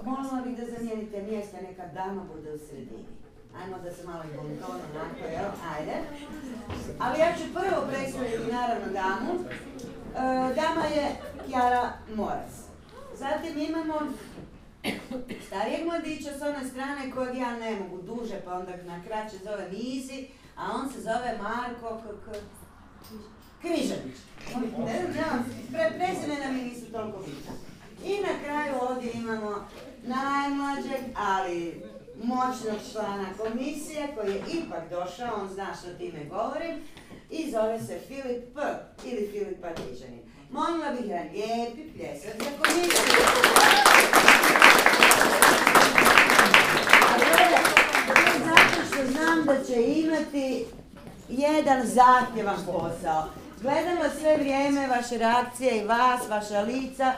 molila bih da zamijenite mjesta, neka dama bude u sredini. Ajmo da se malo bonton onako, jel? Ajde. Ali ja ću prvo predstaviti naravno damu. E, dama je Kjara Moras. Zatim imamo starijeg mladića s one strane kojeg ja ne mogu duže, pa onda na kraće zove Misi, a on se zove Marko K- Križanić. Ne znam, prezimena mi nisu toliko bitna. I na kraju ovdje imamo najmlađeg, ali moćnog člana komisije koji je ipak došao, on zna što time govorim, i zove se Filip P. ili Filip Partičanin. Molila bih jedan lijepi pljesak za komisiju. Da će imati jedan zahtjevan posao. Gledamo sve vrijeme vaše reakcije i vas, vaša lica,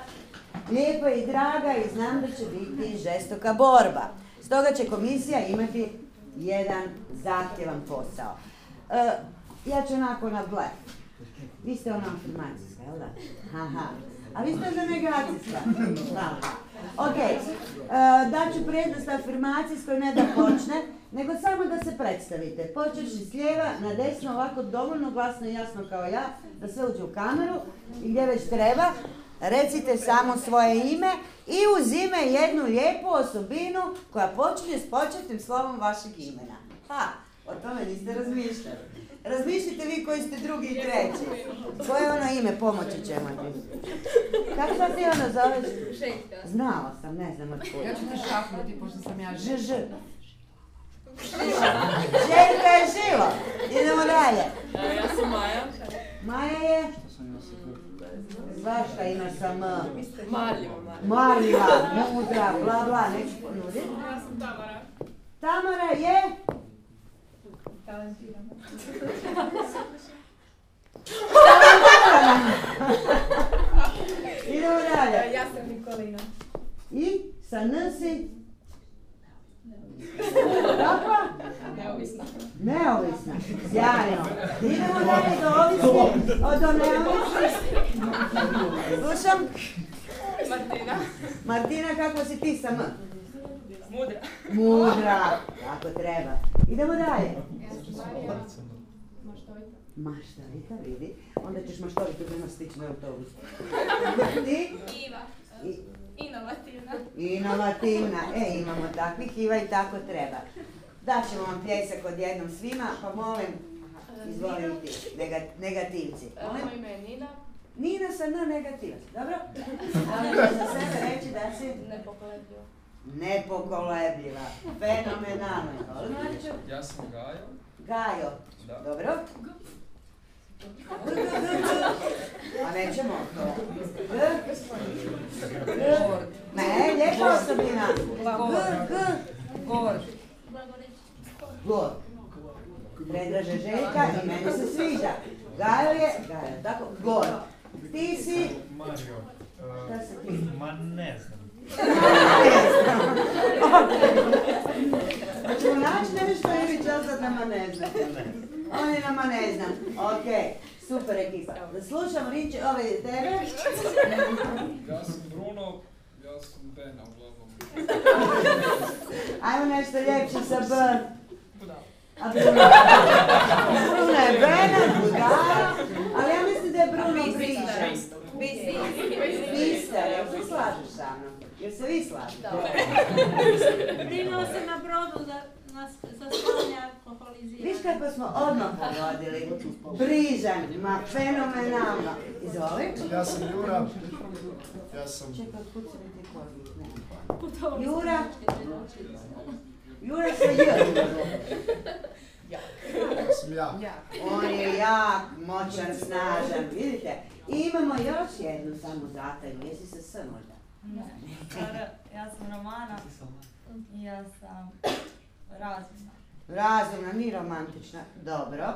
lijepa i draga i znam da će biti žestoka borba. Stoga će komisija imati jedan zahtjevan posao. E, ja ću onako na blef. Vi ste ona afirmacijska, jel da? Aha. A vi ste za negacijska? Ok. E, daću prednost afirmacijskoj ne da počne, nego samo da se predstavite. Počeš s lijeva na desno ovako dovoljno glasno i jasno kao ja, da sve uđe u kameru i gdje već treba. Recite samo svoje ime i uz ime jednu lijepu osobinu koja počinje s početnim slovom vašeg imena. Ha, o tome niste razmišljali. Razmišljite vi koji ste drugi i treći. Koje je ono ime, pomoći ćemo ti. Kako se ti ono zoveš? Znala sam, ne znam od kuda. Ja ću te šapnuti, pošto sam ja Ž, ž. Željka je živo. Idemo dalje. Ja sam Maja. Maja je... Svašta ima sa M. Marljiva Maja. Marljiva, mudra, bla bla, neću ponudit. Ja sam Tamara. Tamara je... Talentirana. Idemo dalje. Ja sam Nikolina. I sa N si... Neovisna. Neovisna. Sjajno. Idemo dalje do ovisni, od do neovisnih. Slušam. Martina. Martina, kako si ti sa M? Mudra. Mudra. Tako treba. Idemo dalje. Ja sam Marija. Maštovita. Maštovita, vidi. Onda ćeš maštovito nema stići autobus. Ti? Iva. I- Inovativna. Inovativna. E, imamo takvih Iva i tako treba. Daćemo vam pljesak odjednom svima, pa molim, izvoli ti, nega- negativci. Molim? Moje ime je Nina. Nina sa N negativac, dobro? Ali ću za sebe reći da si Nepokolebljiva. nepokolebljiva, fenomenalno. Ja sam Gajo. Gajo, Da. dobro? A nećemo to. Ne, lijepa osobina. G, G, Gor. Gor. Predraže Željka i meni se sviđa. Gajo je, Gajo, tako, Gor. Ti si, Mario. šta si ti? Ma ne znam. Hoćemo naći nešto ili će ostati nama ne znam? On je nama ne znam. Ok, super ekipa. Da slušam riječi ove tebe. Ja sam Bruno. Ja sam Bena uglavnom. Ajmo nešto ljepše sa B. A Bruno? Bruno je Bena, budala, ali ja mislim da je Bruno priča. Bister, jel se slažeš sa mnom? Jel se vi slažete? Primao se na brodu za, Viš kako smo odmah pogodili. Brižan, ma fenomenalno. Izvoli. Ja sam Jura. Ja sam... Čekaj, otkud se mi ti. Jura. Jura sa J. Ja sam ja. On je jak, moćan, snažan, vidite? I imamo još jednu samo zatajnu, jesi se S možda? Ja sam Romana ja sam razumna. Razumna, ni romantična. Dobro.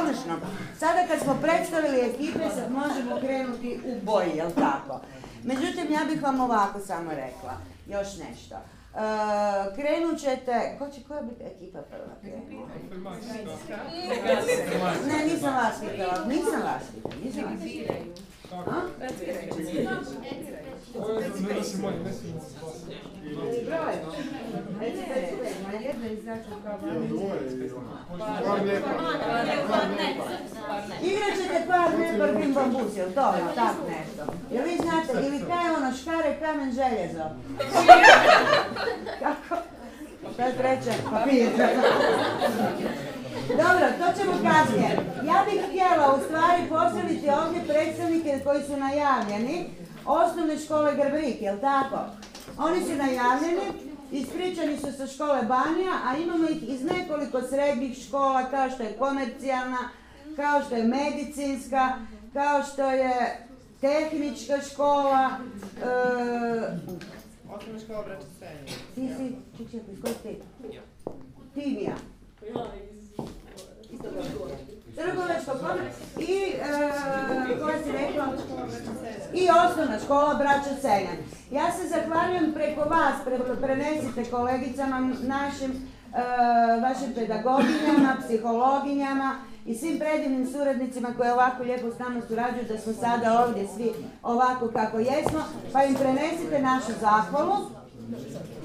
Odlično. Sada kad smo predstavili ekipe, sad možemo krenuti u boj, jel tako? Međutim, ja bih vam ovako samo rekla. Još nešto. E, krenut ćete... Ko će, koja bi ekipa prva krenula? Ne, nisam vas pitala, nisam vas pitala, nisam vas pitala. Tako. A? Ovo je ne da si moj, ne smijem se poslati. Brojimo. Recite, recite, ma Jedna izađe kao Evo, dvoje je bilo. Hvala lijepa. Igrat ćete par nebar bim bambus, jel to ono, tak nešto? Jel vi znate, ili kaj je ono škare, kamen, željezo? Kako? Šta je treće? Papir. Dobro, to ćemo kasnije. Ja bih htjela u stvari postaviti ovdje predstavnike koji su najavljeni. Osnovne škole Grbrik, jel tako? Oni su najavljeni, ispričani su sa škole Banija, a imamo ih iz nekoliko srednjih škola kao što je komercijalna, kao što je medicinska, kao što je tehnička škola, e, Osnovna škola braća Senja. ti si, ček, ček, iz kojeg ti? Timija. Trgovačko komor i, e, koja? I osnovna škola Braća Senjan. Ja se zahvaljujem preko vas, pre- prenesite kolegicama našim, e, vašim pedagoginjama, psihologinjama i svim predivnim suradnicima koji ovako lijepo s nama surađuju da smo sada ovdje svi ovako kako jesmo, pa im prenesite našu zahvalu.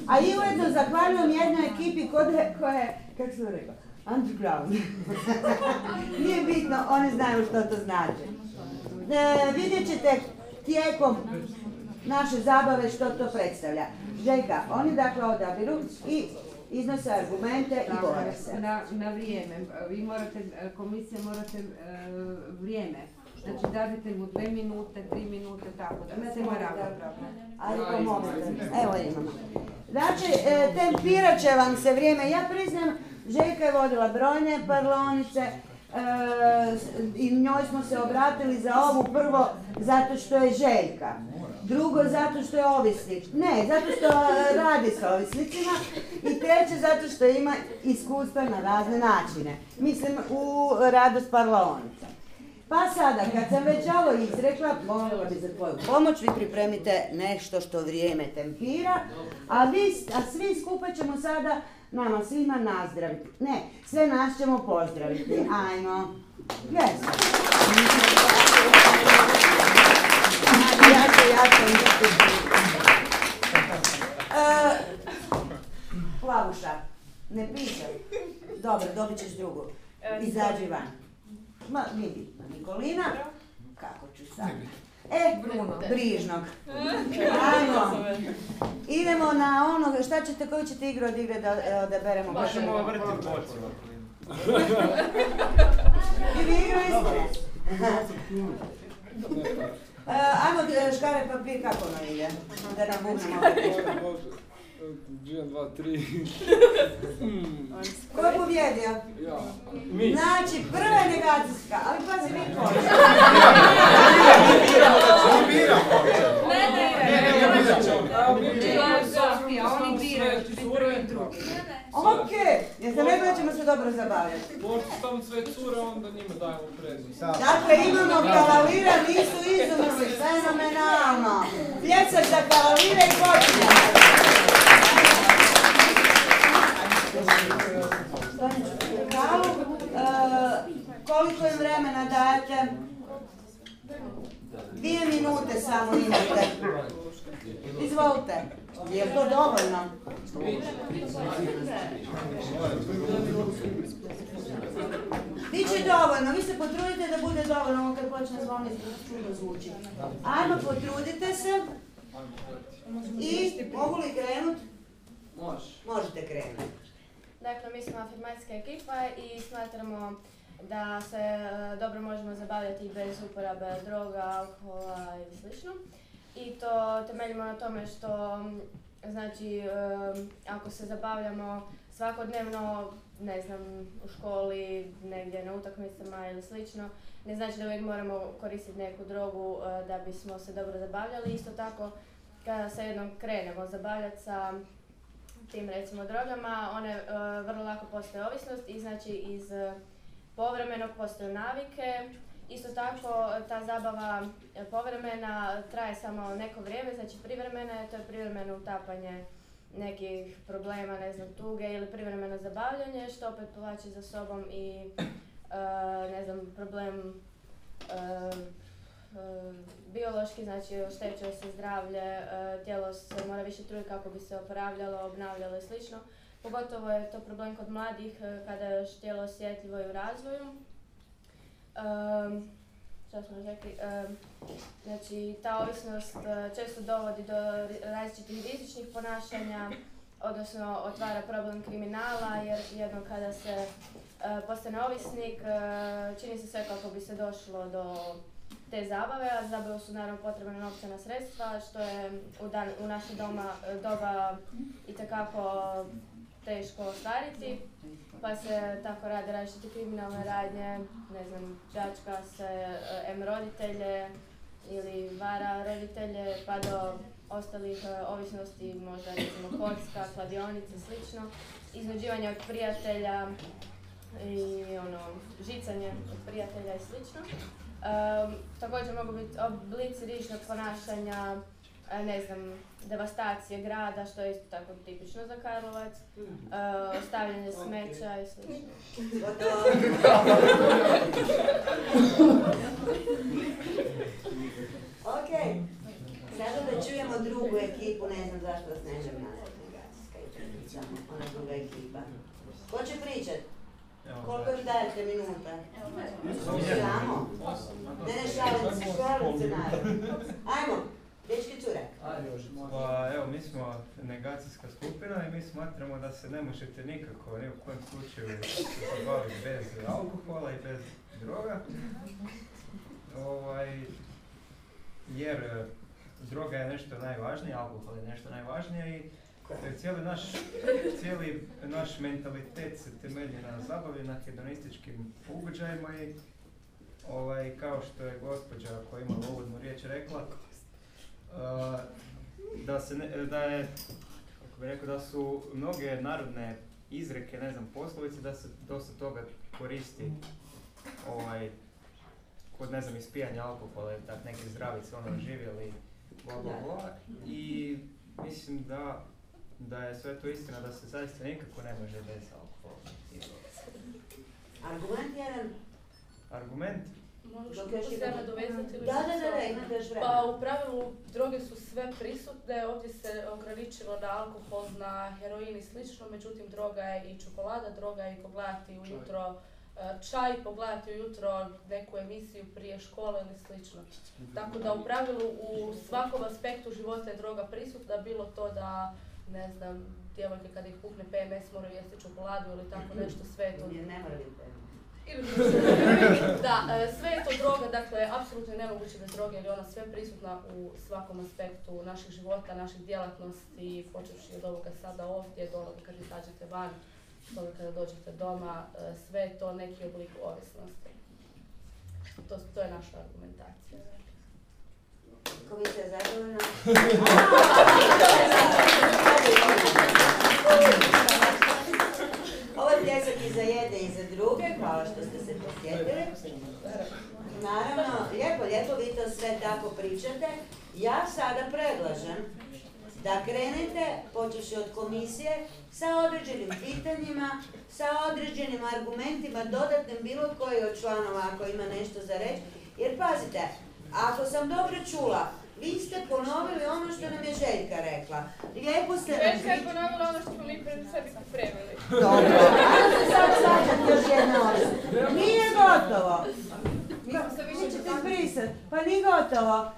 A i ujedno zahvaljujem jednoj ekipi koje, koje kako sam rekao, underground. Nije bitno, oni znaju što to znači. E, vidjet ćete tijekom naše zabave što to predstavlja. Željka, oni dakle odabiru i iznose argumente i Tako bore se. na, na vrijeme. Vi morate, e, komisija morate e, vrijeme. Znači dadite mu dve minute, tri minute, tako da. Ne treba Ajde pomozite. Evo imamo. Znači, e, tempirat će vam se vrijeme. Ja priznam, Željka je vodila brojne parlonice e, i njoj smo se obratili za ovu prvo zato što je Željka. Drugo, zato što je ovisnik. Ne, zato što radi s ovisnicima. I treće, zato što ima iskustva na razne načine. Mislim, u radu s. Pa sada, kad sam već ovo izrekla, molila bi za tvoju pomoć, vi pripremite nešto što vrijeme tempira, a, vi, a svi skupa ćemo sada nama svima nazdraviti. Ne, sve nas ćemo pozdraviti. Ajmo. Yes. Ja se, ja se, E, Plavuša, ne piše. Dobro, dobit ćeš drugu. Izađi van. Ma, vidi, Nikolina. Kako ću sad? E, Brižnog. Ajmo. Idemo na ono, šta ćete, koju ćete igru odigrati da e, odaberemo? Možemo vrti bocu. I vi igru istine. Ajmo, e, škare papir, kako ono ide? Da nam bubnemo. Jedan, dva, tri. Hmm, Ko je pobjedio? Ja. Znači, prva je negacijska, ali pazi vi koji. On bira. Ne, ne, Ne, ne, ne, mi- Sofija, oni biraju. Ok, jesam rekla da ćemo se dobro zabavljati. Pošto tamo sve cure, onda njima dajemo prednost. Da. Dakle, imamo kavalira, nisu izumrli, fenomenalno. Pljesak za kavalire i počinjemo. Koliko im vremena dajete? Dvije minute samo imate. Izvolite. Je to dovoljno? Biće dovoljno, vi se potrudite da bude dovoljno, ovo kad počne zvoniti čudno zvuči. Ajmo, potrudite se i mogu li krenut? Možete krenuti. Dakle, mi smo afirmacijska ekipa i smatramo da se e, dobro možemo zabavljati bez uporabe droga, alkohola i sl. I to temeljimo na tome što, znači, e, ako se zabavljamo svakodnevno, ne znam, u školi, negdje na utakmicama ili slično, ne znači da uvijek moramo koristiti neku drogu e, da bismo se dobro zabavljali. Isto tako, kada se jednom krenemo zabavljati sa tim recimo drogama, one e, vrlo lako postaju ovisnost i znači iz e, povremenog postaju navike. Isto tako ta zabava e, povremena traje samo neko vrijeme, znači privremena je, to je privremeno utapanje nekih problema, ne znam, tuge ili privremeno zabavljanje, što opet povlači za sobom i e, ne znam, problem e, e, biološki, znači oštećuje se zdravlje, e, tijelo se mora više truditi kako bi se oporavljalo, obnavljalo i slično. Pogotovo je to problem kod mladih e, kada je još tijelo osjetljivo i u razvoju. Što smo rekli, znači ta ovisnost često dovodi do različitih rizičnih ponašanja, odnosno otvara problem kriminala jer jednom kada se postane ovisnik čini se sve kako bi se došlo do te zabave, a za zabavu su naravno potrebna novčana sredstva što je u, dan, u naše doma, doba itekako teško ostvariti. Pa se tako rade različite kriminalne radnje, ne znam, pljačka se em roditelje ili vara roditelje pa do ostalih e, ovisnosti, možda recimo kocka, kladionice, slično, iznuđivanje od prijatelja i ono, žicanje od prijatelja i slično. Em, također mogu biti oblici rizičnog ponašanja, e, ne znam, devastacije grada, što je isto tako tipično za Karlovac, e, ostavljanje smeća i sl. Ok, sada da čujemo drugu ekipu, ne znam zašto vas ne želim nazvati negacijska ona druga ekipa. Ko će pričat? Koliko još dajete minuta? Samo? Ne, ne, šalim se, šalim se naravno. Ajmo, dečki cure. Pa evo, mi smo negacijska skupina i mi smatramo da se ne možete nikako, ni u kojem slučaju zabaviti bez alkohola i bez droga. Ovaj, jer e, droga je nešto najvažnije, alkohol je nešto najvažnije i e, cijeli naš, cijeli naš mentalitet se temelji na zabavi, na hedonističkim ugođajima i ovaj, kao što je gospođa koja ima uvodnu riječ rekla, Uh, da se ne, da je, kako bi rekao, da su mnoge narodne izreke, ne znam, poslovice, da se dosta toga koristi ovaj, kod, ne znam, ispijanja alkohola, tak neki zdravice, ono, živjeli, bla, bla, bla. I mislim da, da je sve to istina, da se zaista nikako ne može bez alkohola. Argument jedan. Argument, Dok Možeš još se idemo. nadovezati ili Da, da, što da, da, se- imate još Pa u pravilu droge su sve prisutne, ovdje se ograničilo na alkohol, na heroin i slično, međutim droga je i čokolada, droga je i pogledati ujutro e, čaj, pogledati ujutro neku emisiju prije škole ili slično. Tako da u pravilu u svakom aspektu života je droga prisutna, bilo to da, ne znam, djevojke kada ih pukne PMS moraju jesti čokoladu ili tako nešto, sve je to Ne, ne mora biti tema. ili Da, e, sve je to droga, dakle, apsolutno je nemoguće bez droge jer je ona sve prisutna u svakom aspektu naših života, naših djelatnosti, počevši od ovoga sada ovdje, do onoga kad izađete van, do onoga kada dođete doma, e, sve je to neki oblik ovisnosti. To, to je naša argumentacija. Komisija je zadovoljna? Ovo je pljesak i za jedne i za druge, hvala što ste se posjetili. Naravno, lijepo, lijepo vi to sve tako pričate. Ja sada predlažem da krenete, počeši od komisije, sa određenim pitanjima, sa određenim argumentima, dodatnim bilo koji od članova ako ima nešto za reći. Jer pazite, ako sam dobro čula, vi ste ponovili ono što nam je Željka rekla. Lijepo ste nam Već je ponovila ono što smo mi pred sebi pripremili. Dobro, ajmo se sad svađati još jedna osoba. Nije gotovo. Mi smo Nećete brisat. Pa nije gotovo.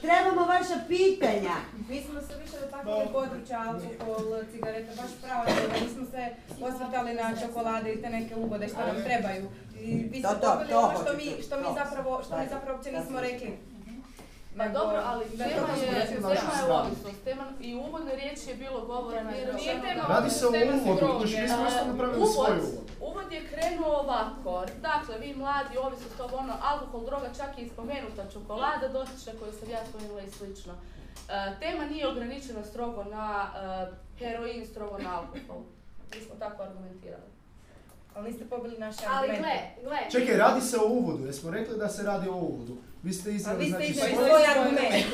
Trebamo vaša pitanja. Mi smo se više dotaknuli područja alkohol, cigareta, baš pravo toga. Nismo se osvrtali na čokolade i te neke ugode što nam trebaju. I vi To, ste to, dobili ono što mi, što mi zapravo, što mi zapravo uopće nismo rekli. Pa Nego- dobro, ali tema je, tema je ovisnost. Tema, I u uvodnoj riječi je bilo govora na Radi se o uvodu, znači mi smo isto napravili svoj uvod, uvod. je krenuo ovako. Dakle, vi mladi, ovisnost ovo ono, alkohol, droga, čak i spomenuta čokolada, dotična koju sam ja spomenula i slično. E, tema nije ograničena strogo na e, heroin, strogo na alkohol. Mi smo tako argumentirali. Ali niste pobili naše Ali argumente. gle, gle. Čekaj, radi se o uvodu, jesmo rekli da se radi o uvodu. Vi ste A iznijeli znači svoj- svoj argument.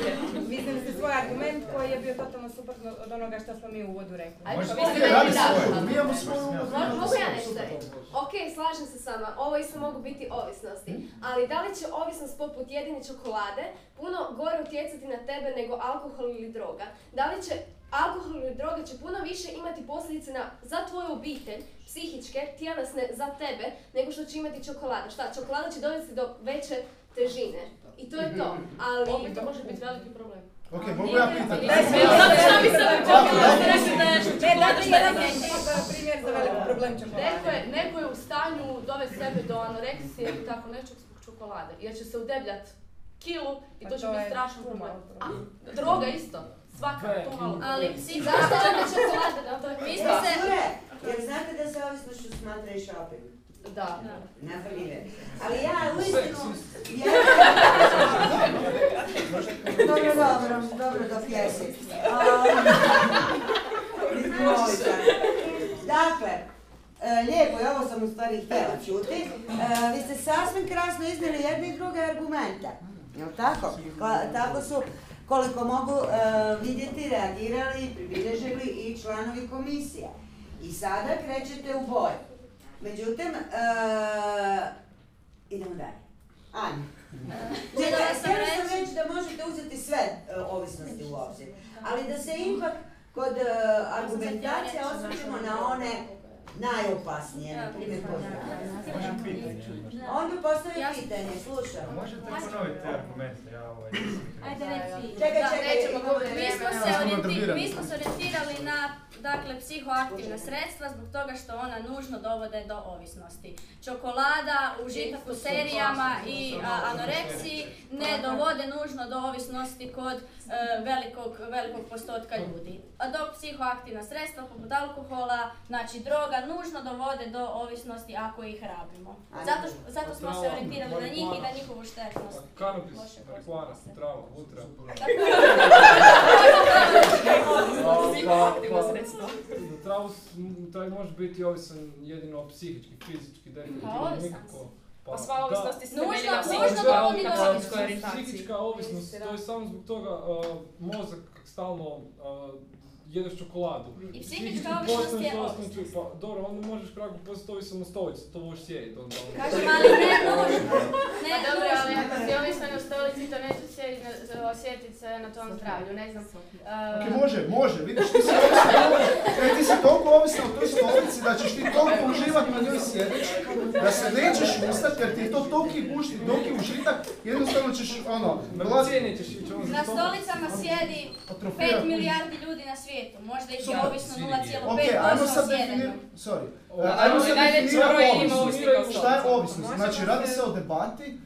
Vi ste svoj argument koji je bio totalno suprotno od onoga što smo mi u uvodu rekli. Ajde, pa vi ste svoj, mi imamo svoj uvod. Mogu- ja nešto reći? Ok, slažem se s vama, ovo isto mogu biti ovisnosti, ali da li će ovisnost poput jedine čokolade puno gore utjecati na tebe nego alkohol ili droga? Da li će alkohol ili droga će puno više imati posljedice na, za tvoju obitelj, psihičke, tjelesne, za tebe, nego što će imati čokolada? Šta, čokolada će dovesti do veće težine i to je to, ali... Opet, to može biti veliki problem. Ok, mogu ja pitati? Šta bi sad čekala? Ne, dajte jedan primjer za veliki problem čokolade. Neko je, neko je u stanju dovesti sebe do anoreksije ili tako nečeg zbog čokolade. Jer će se udebljat kilu i Pa to će biti je strašan puno problem. A, droga isto. Svaka, to. Ali zašto onda čokolada? Da, Mi smo se... Jer znate da se ovisnošću smatra i shopping. Da. Na primjer. Ali ja uistinu... Ja... Dobro, dobro, dobro dok jesi. Izvolite. Dakle, e, lijepo je, ovo sam u stvari htjela čuti. E, vi ste sasvim krasno iznijeli jedne i druge argumente. Jel tako? Pa, tako su koliko mogu e, vidjeti, reagirali, pribilježili i članovi komisije. I sada krećete u boj. Međutim, e, idemo dalje. Anja. Čekaj, Htjela sam reći- da možete uzeti sve e, ovisnosti u obzir, ali da se ipak kod argumentacije osvrćemo na one najopasnije, na primjer pozdravljanje. Može pitanje. A Možete ponoviti te argumente, ja ovaj Ajde, reci. Čekaj, Da, čekaj. Mi smo se, orijentirali na dakle, psihoaktivna sredstva zbog toga što ona nužno dovode do ovisnosti. Čokolada, užitak u serijama i anoreksiji ne dovode nužno do ovisnosti kod e, velikog, velikog postotka ljudi. A dok psihoaktivna sredstva poput alkohola, znači droga, nužno dovode do ovisnosti ako ih rabimo. Zato, što- zato smo se orijentirali na njih i na njihovu štetnost. Kanabis, Loše marihuana, trava, utra. Travu taj može biti ovisan jedino psihički, fizički, definitivno Pa ovisan nikako. Pa sva ovisnosti se Nužno- temelji na nužno psihičkoj ovisnost, to je samo zbog toga uh, mozak stalno uh, jedeš čokoladu. I ovisnost postaneš je ovistan, ovisnost. Pa dobro, onda možeš kako postati ovisan na stolici, to možeš sjediti onda. ono. Kažem, ali ne nužno. Ne Pa dobro, ali ako si ovisan o stolici, to neće sjediti na- osjetit se na tom zdravlju, ne znam. Ok, Uh, može, može, vidiš, ti si ovisan, e, ti si toliko ovisan o toj stolici da ćeš ti toliko uživati na njoj sjedeći, da se nećeš ustati jer ti je to toliki gušt, toliki užitak, jednostavno ćeš, ono, Na ono Na stolicama sjedi 5 atrofira. milijardi ljudi na svijetu, možda ih je ovisno Ok, ajmo 0,5% sad definirati, sorry, E, ajmo ali sad definirati ovisnost. Šta je ovisnost? Znači, radi se o debati, e,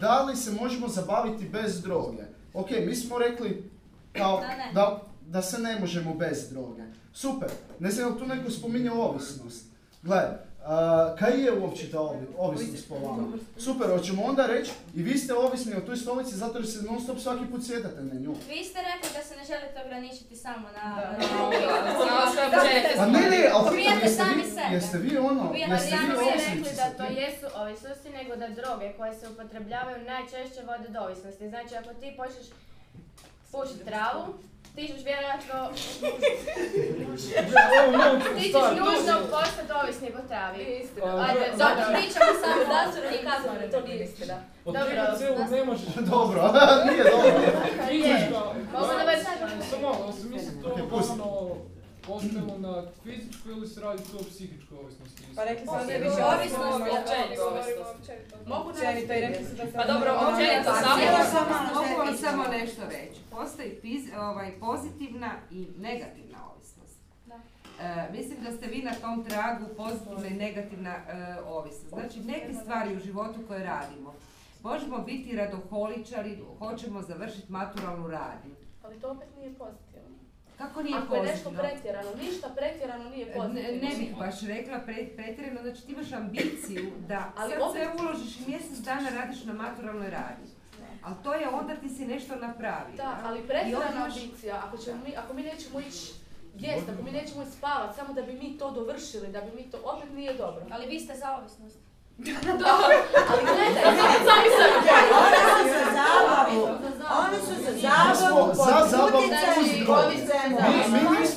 da li se možemo zabaviti bez droge. Ok, mi smo rekli kao Da da, da se ne možemo bez droge. Super, ne znam tu neko spominje ovisnost. Gle, a, kaj je uopće ta ovi- ovisnost po vama? Super, hoćemo onda reći i vi ste ovisni o toj stolici zato jer se non stop svaki put sjedate na nju. Vi ste rekli da se ne želite ograničiti samo na... Da. na- Samo sve općenite A ne, ne, ali pitam, jeste sami vi, jeste vi ono, jeste vi ovisnici rekli da to jesu ovisnosti, nego da droge koje se upotrebljavaju najčešće vode do ovisnosti. Znači, ako ti počneš pušiti travu, ti ćeš vjerojatno, Ovo mogu ti ćeš staviti. nužno postati ovisnik o travi. A, Ajde, dobro. pričamo samo da su i kazano da to nije istina. Od ne možeš... Dobro, nije dobro. Je. Mogu da vas... Samo malo, ali se misli to ono, ostajemo na fizičku ili se radi tu o psihičkoj ovisnosti? Pa rekli smo da je Ovisnost, više ovisnost općenito. Mogu Općenito i rekli su da se... Pa dobro, općenito Pa samo... Mogu vam samo nešto reći. Postoji ovaj, pozitivna i negativna ovisnost. Da. E, mislim da ste vi na tom tragu pozitivna i negativna e, ovisnost. Znači neke stvari u životu koje radimo. Možemo biti radoholičari, hoćemo završiti maturalnu radnju. Ali to opet nije pozitivno. Kako nije Ako je nešto pretjerano, ništa pretjerano nije pozitivno. ne bih baš rekla pre, pretjerano, znači ti imaš ambiciju da Ali sad opet- sve uložiš i mjesec dana radiš na maturalnoj radnji. Ali to je onda ti si nešto napravio. Da, jel? ali pretjerana imaš- ambicija, ako, ćemo mi, ako mi nećemo ići jest, ako mi nećemo ići spavat, samo da bi mi to dovršili, da bi mi to, opet nije dobro. Ali vi ste za ovisnost. Ali gledaj, su za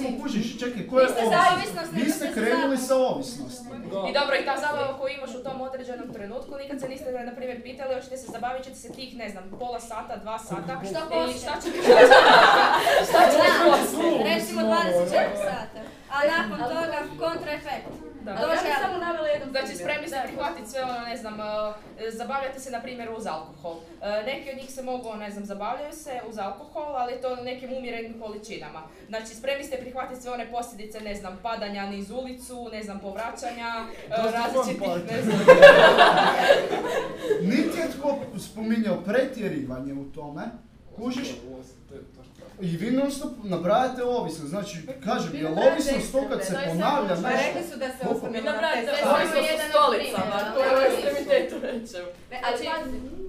Mi kužiš, je ovisnost? I dobro, i ta zabava koju imaš u tom određenom trenutku, nikad se niste, na primjer, pitali hoćete se zabavit ćete se tih, ne znam, pola sata, dva sata. Što I poslije? šta će Šta će poslije? Recimo 24 sata. A nakon toga kontraefekt. Da. ali ja bih samo navela jedan Znači, spremni ste prihvatiti sve ono, ne znam, e, zabavljate se, na primjer, uz alkohol. E, Neki od njih se mogu, ne znam, zabavljaju se uz alkohol, ali to nekim umjerenim količinama. Znači, spremni ste prihvatiti sve one posljedice, ne znam, padanja niz ulicu, ne znam, povraćanja, e, različitih, ne znam, Niti je tko spominjao pretjerivanje u tome, kužiš, i vi non stop nabrajate ovisnost, znači, kažem, Vi je nabrajate ovisnost to kad se ponavlja samo- Pa nešto? rekli su da se osvrnemo Vi na te sve, samo jedan stolicama, primjer. to je u ekstremitetu većem. Ne, Ali znači,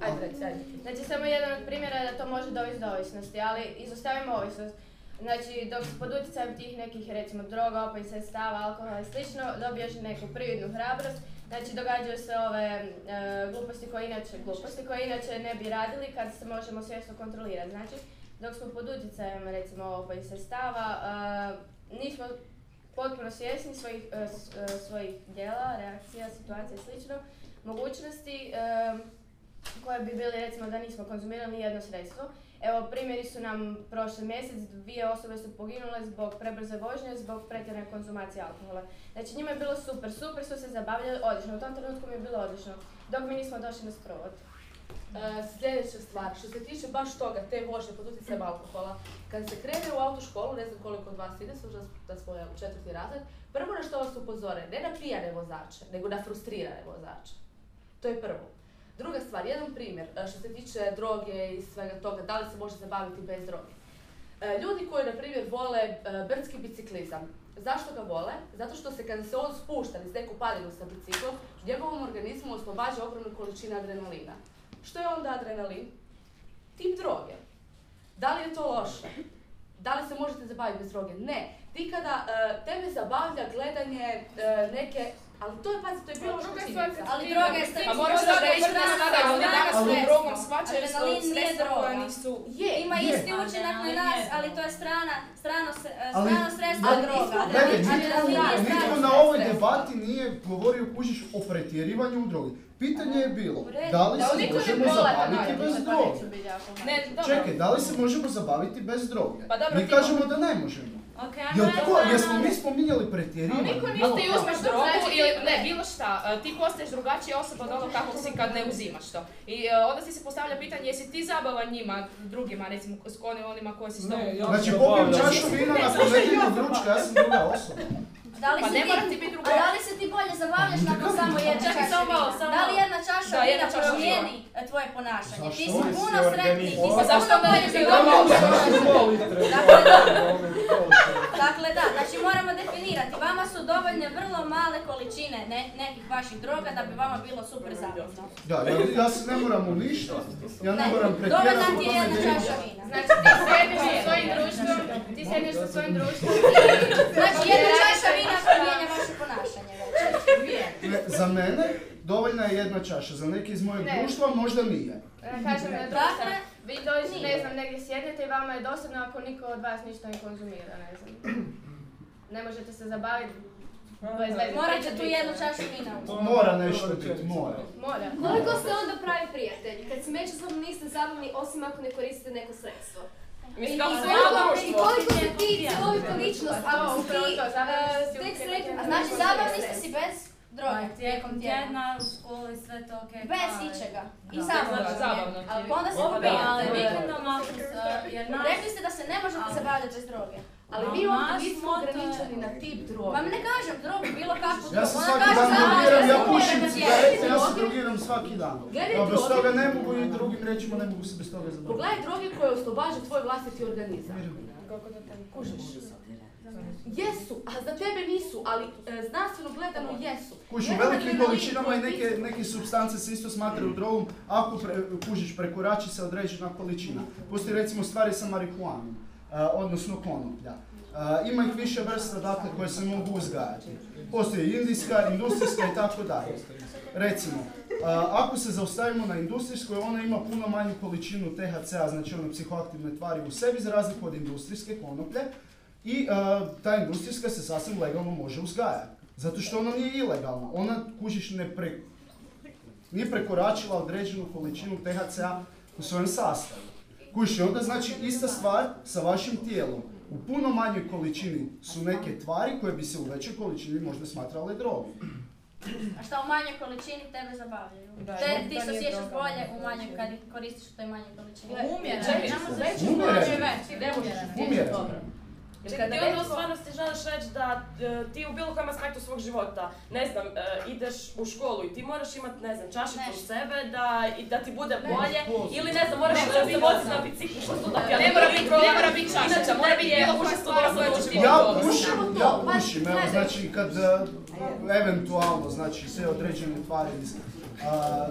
ajde, reci, ajde. Znači, samo jedan od primjera je da to može dovesti do ovisnosti, ali izostavimo ovisnost. Znači, dok si pod utjecajem tih nekih, recimo, droga, opojnih sredstava, alkohola i slično, dobiješ neku prividnu hrabrost, znači događaju se ove e, gluposti koje inače, gluposti koje inače ne bi radili kad se možemo svjesno kontrolirati. Znači, dok smo pod utjecajem recimo opojnih sredstava, nismo potpuno svjesni svojih, s- uh, svojih djela, reakcija, situacija i slično, mogućnosti um, koje bi bili recimo da nismo konzumirali ni jedno sredstvo. Evo, primjeri su nam prošli mjesec, dvije osobe su poginule zbog prebrze vožnje, zbog pretjerane konzumacije alkohola. Znači njima je bilo super, super su se zabavljali, odlično, u tom trenutku mi je bilo odlično, dok mi nismo došli na sprovod. E, sljedeća stvar, što se tiče baš toga, te vožnje pod utjecajem alkohola, kad se krene u autoškolu, ne znam koliko od vas ide, s obzirom da smo evo, četvrti razred, prvo na što vas upozore, ne na pijane vozače, nego na frustrirane vozače. To je prvo. Druga stvar, jedan primjer, e, što se tiče droge i svega toga, da li se može zabaviti bez droge. E, Ljudi koji, na primjer, vole brdski biciklizam, zašto ga vole? Zato što se kada se on spušta iz neku padinu sa biciklom, njegovom organizmu oslobađa ogromnu količinu adrenalina. Što je onda adrenalin? Tip droge. Da li je to loše? Da li se možete zabaviti bez droge? Ne. Ti kada e, tebe zabavlja gledanje e, neke, ali to je, pazi, to je je činjenica. Ali droga je A moraš droga da je reći da sada strana danas u drogom Adrenalin nije sredstva koja nisu... Je, Ima isti učinak na nas, ali to je strana, strano, e, strano sredstvo droga. Gledaj, nitko, na ovoj debati nije govorio kužiš o pretjerivanju u drogi. Pitanje je bilo, da li se možemo zabaviti bez droge? Čekaj, da li se možemo zabaviti bez droge? Pa dobro, Mi kažemo da ne možemo. Ok, Jel reći jesmo mi spominjali pretjerivanje? Niko ti kako? uzmeš drogu ili ne, bilo šta, e, ti postaješ drugačija osoba od onog kakvog si kad ne uzimaš to. I e, onda si se postavlja pitanje jesi ti zabavan njima, drugima, recimo s onim- onima koji si s tobom. Znači, popijem čašu vina na povedenju vručka, ja sam druga osoba. Da li Pa ne ti- mora ti biti. A da li se ti bolje zabavljaš nakon samo jedne čaše samo malo, samo Da li jedna čaša Da, jedna vina čaša promijeni e, tvoje ponašanje? Ti si puno sretniji, ti si zašto puno bolje Dakle, da. pol litre. Dakle da, znači moramo definirati, vama su dovoljne vrlo male količine ne- nekih vaših droga da bi vama bilo super zabavno. Da, ja, ja se ne moram uništiti, ja ne Ne, moram dovoljna pretjerati. ti u je jedna čaša vina. Znači ti sjediš sa svojim društvom, ti sjediš sa svojim društvom. Znači jedna čaša vina vaše ponašanje već. Ne, za mene dovoljna je jedna čaša, za neke iz mojeg Ne. društva možda nije. E, Kažem drugu Dakle, stranu. Vi dođete, ne znam, negdje sjednete i vama je dosadno ako niko od vas ništa ne konzumira, ne znam. Ne možete se zabaviti veze. Morate tu jednu čašu vina uzeti. Mora nešto biti, mora. Mora. Koliko ste onda pravi prijatelji, kad se međusobno niste zabavni osim ako ne koristite neko sredstvo? Mislim, kako koliko- se I koliko ste ti cjelovita ličnost, Pa ako si ti si tek a Znači znači zabavni ste si bez droge Tijekom tjedna u školi sve to ok. Bez ičega. I Da. zabavno. Ali onda se pobijate. vikendom ako se, jer. Rekli ste da se ne možete zabavljati bez droge. Ali mi ovdje naš nismo ograničeni na tip droge. Vam ne kažem drogu, bilo kakvu Ja se svaki dan drogiram, ja pušim cigarete, ja se drogiram svaki dan. Gledaj Ja bez toga ne mogu i drugim rečima ne mogu se bez toga zabaviti. Pogledaj droge koje oslobađaju tvoj vlastiti organizam. Kužiš? Jesu, a za tebe nisu, ali e, znanstveno gledano jesu. Kužiš, u velikim količinama i neke, neke substance se isto smatraju drogom ako pre, kužiš prekorači se određena količina. Postoji recimo stvari sa marihuanom, odnosno konoplja. A, ima ih više vrsta dakle koje se mogu uzgajati. Postoji indijska, industrijska i tako dalje. Recimo, a, ako se zaustavimo na industrijskoj, ona ima puno manju količinu THC-a, znači one psihoaktivne tvari u sebi za razliku od industrijske konoplje. I ta industrijska se sasvim legalno može uzgajati. Zato što ona nije ilegalna. Ona, kužiš, ne pre, nije prekoračila određenu količinu THC-a u svojem sastavu. Kužiš, i onda znači ista stvar sa vašim tijelom. U puno manjoj količini su neke tvari koje bi se u većoj količini možda smatrale drogom. A šta u manjoj količini tebe zabavljaju? Da, Te, ti se osjećaš bolje u manjoj kad ih koristiš u toj manjoj količini. Umjereno. Umjereno. Umjereno. Jer kada ti onda u stvarnosti želiš reći da e, ti u bilo kojem aspektu svog života, ne znam, e, ideš u školu i ti moraš imati, ne znam, čašicu u sebe da, i da ti bude bolje, ili ne znam, moraš mora se voziti na biciklu, što su da Ne. mora biti, ne mora biti čašica, mora biti bilo koja stvar koja će ti Ja pušim, ja to, pa, pušim, evo znači kad e, eventualno, znači sve određene tvari iz, a,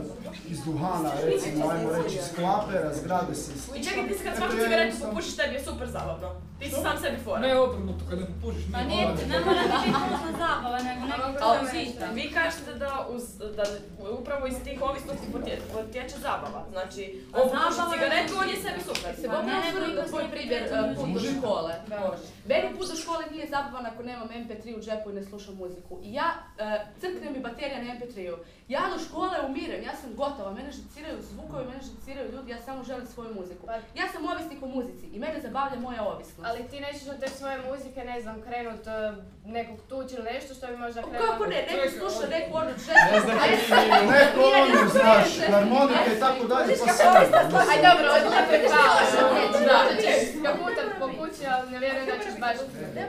iz duhana, recimo, ajmo reći, sklape, razgrade se i I čekaj, ti si kad ja cigaretu popušiš, tebi je super zabavno. Ti si sam sebi fora. ne obrnuto, kad ne popušiš Pa nije, ne mora ti biti nužna zabava, nego žita. vi kažete da, uz, da upravo iz tih ovisnosti potje, potječe zabava. Znači, on puši zabava je- cigaretu, on je sebi super. Se Pa mogu ne, ipak tvoj je primjer uh, put do Može. škole. Da. Meni put do škole nije zabavan ako nemam MP3 u džepu i ne slušam muziku. I ja, uh, crkne mi baterija na MP3-u. Ja do škole umirem, ja sam gotova, mene žiciraju zvukovi, mene žiciraju ljudi, ja samo želim svoju muziku. Ja sam ovisnik o muzici i mene zabavlja moja ovisnost. Ali ti nećeš od te svoje muzike, ne znam, krenut uh, nekog tući ili nešto što bi možda Pa krenulo... Kako ne, neko sluša neku onu Ne znam Neko ono, znaš, harmonika i tako dalje, pa sve. Aj dobro, odlijepo je. Da. Da, kaputat po kući, ali ne vjerujem da ćeš baš,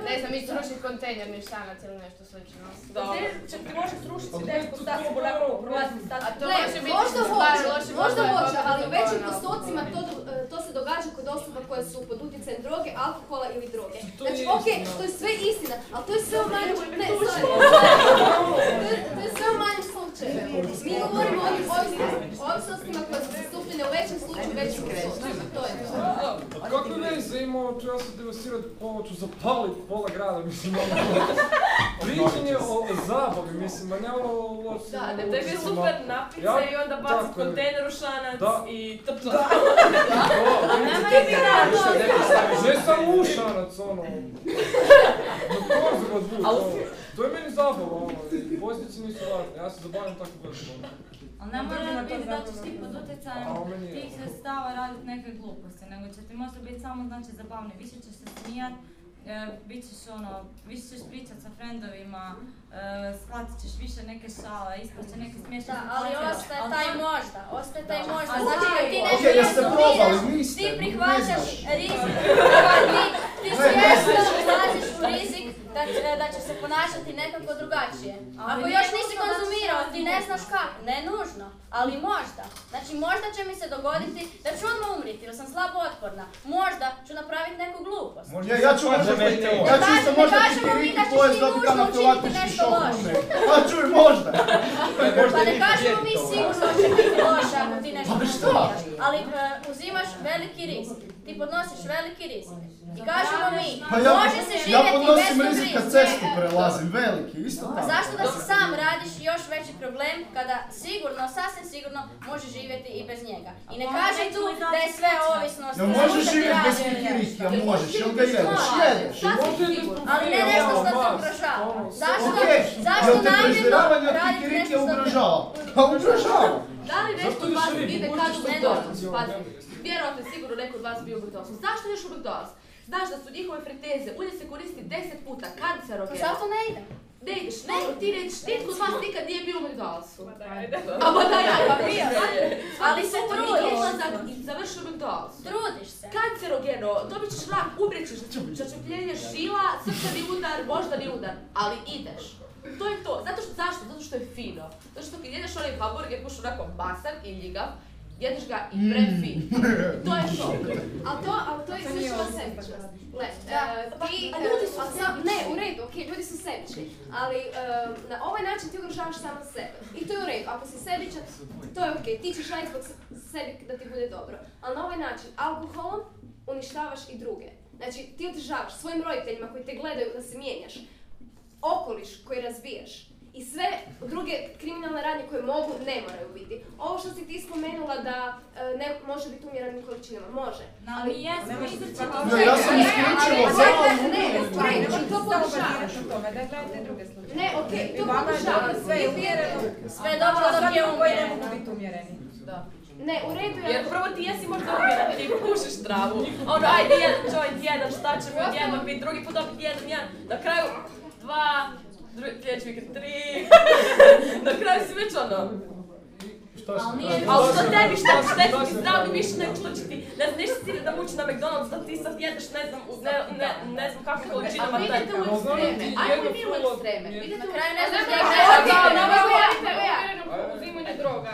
ne znam, ići srušiti kontejner ništanac ili nešto slično. Gdje će ti može srušiti neku stacibu nakon prolazi A staciju. to Ne, može biti možda hoće, možda hoće, ali u većim postocima to, to se događa kod osoba koje su pod utjecajem droge, alkohola ili droge. To Znači, je ok, istina. to je sve istina, ali to je sve u manjem, ne, to je, sve u manjem slučaju. Mi govorimo o ovisnostima koje su zastupljene u većem slučaju, u većim postocima, to je to. A kakve veze ima ovo, ću ja sad devastirati, ovo ću zapalit pola grada, mislim, ono, pričanje o zabavi, mislim, ma ne ono loše. Da, ne, tebi je super napit Ja- se i onda bacit je. kontejner u šanac Da. i tp Ne samo ušanac, ono. Na korzu ga zvuči, Al- ono. To je meni zabava, ono, i posljedice nisu važne, ja se zabavim tako brzo, ono. Ali ne mora biti da ćeš ti pod utjecajem tih sredstava raditi neke gluposti, nego će ti možda biti samo znači zabavno, više ćeš se smijat, e, bit ćeš ono, više ćeš pričat sa frendovima, shvatit ćeš više neke šale, ispaće neke smiješne Da, ali ostaje ali taj možda, ostaje taj Da. možda. Znači, ti nešto probali, niste, ti prihvaćaš rizik, ti, ti svjesno ulaziš u rizik da će, da će se ponašati nekako drugačije. Ako još nisi konzumirao, ti ne znaš kako, ne nužno, ali možda. Znači možda će mi se dogoditi da ću odmah umriti jer sam slabo otporna. Možda ću napraviti neku glupost. Ja, ja ću možda piti, kažemo ja ću isto Ne možda kažemo piti mi Riki da ćeš pojest ti dobiti nužno loše. umre. A čuj, možda. Pa ne kažemo mi sigurno će biti loše ako ti nešto Pa šta? konzumiraš, ali e, uzimaš veliki rizik. Ti podnosiš veliki rizik. I kažemo mi, Pa ja, može se ja živjeti bez podnosim tog rizik kad cestu prelazim, veliki, isto A tako. zašto da si sam radiš još veći problem kada sigurno, sasvim sigurno može živjeti i bez njega. I ne nećemo tu da je sve ovisnost. Da možeš živjeti bez radio ili kikiriki, nešto. a možeš, jel ga jedeš, jedeš. Ali ne nešto što te ugrožava. Zašto, Okej, zašto jel te namjerno od raditi nešto što te... ugrožava? Pa ugrožava. Da li nešto Zašto od vas više ribu? ide Možeš kad u što McDonald's? vjerojatno je sigurno neko od vas bio u McDonald'su. Zašto ideš u McDonald's? Znaš da su njihove friteze, ulje se koristi 10 puta, Pa kancerogeno. zato ne idem. Ne ideš, ne, ti nećeš, nitko od vas nikad nije bio u McDonald'su. A ma da ja, pa bio Ali se trudiš. I završio u McDonald'su. Trudiš se. Kancerogeno, dobit ćeš rak, umrijet ćeš, začepljenje žila, srčani udar, moždani udar, ali ideš. To je to. Zato što, zašto? Zato što je fino. Zato što kad jedeš onaj hamburger kuš onako masan i ljigav, jedeš ga i prefin. To je to. Ali to, ali to je isključivo sebičnost. Gle, e, ti, a ljudi su a sam- Ne, u redu, ok, ljudi su sebični, ali e, na ovaj način ti ugrožavaš samo sebe. I to je u redu, ako si sebičan, to je ok, ti ćeš raditi zbog se- sebi da ti bude dobro. Ali na ovaj način, alkoholom uništavaš i druge. Znači, ti održavaš svojim roditeljima koji te gledaju da se mijenjaš, okoliš koji razvijaš i sve druge kriminalne radnje koje mogu, ne moraju biti. Ovo što si ti spomenula da e, ne može biti u umjerenim količinama, može. Ali mi jesmo Ne, ja sam isključivo za... Ne, ne, ne, to podržavaš. Ne, okej, to podržavaš. Sve je umjereno. Sve je dobro dok je koji ne umjereno. mogu biti umjereni. Ne, u redu je... Jer prvo ti jesi možda umjeren, ti pušiš travu. Ono, ajde jedan joint, jedan, šta ćemo, jedan bit, drugi put opet jedan, jedan. Na kraju, dva, sljedeći vikend, tri. Na kraju si već ono, Šta si? Ali nije- ali što tebi, šta šteti ti zdravlju više nego što će ti, ne znam, nešto ti ide da muči na McDonald's, da ti sad jedeš, ne znam, u ne, ne, ne znam kakvim količinama A taj. vidite u znam ekstreme, ajmo mi u ekstreme. Na u kraju ne da ne, je dobro. ne, ne, ne, uzimanju droga.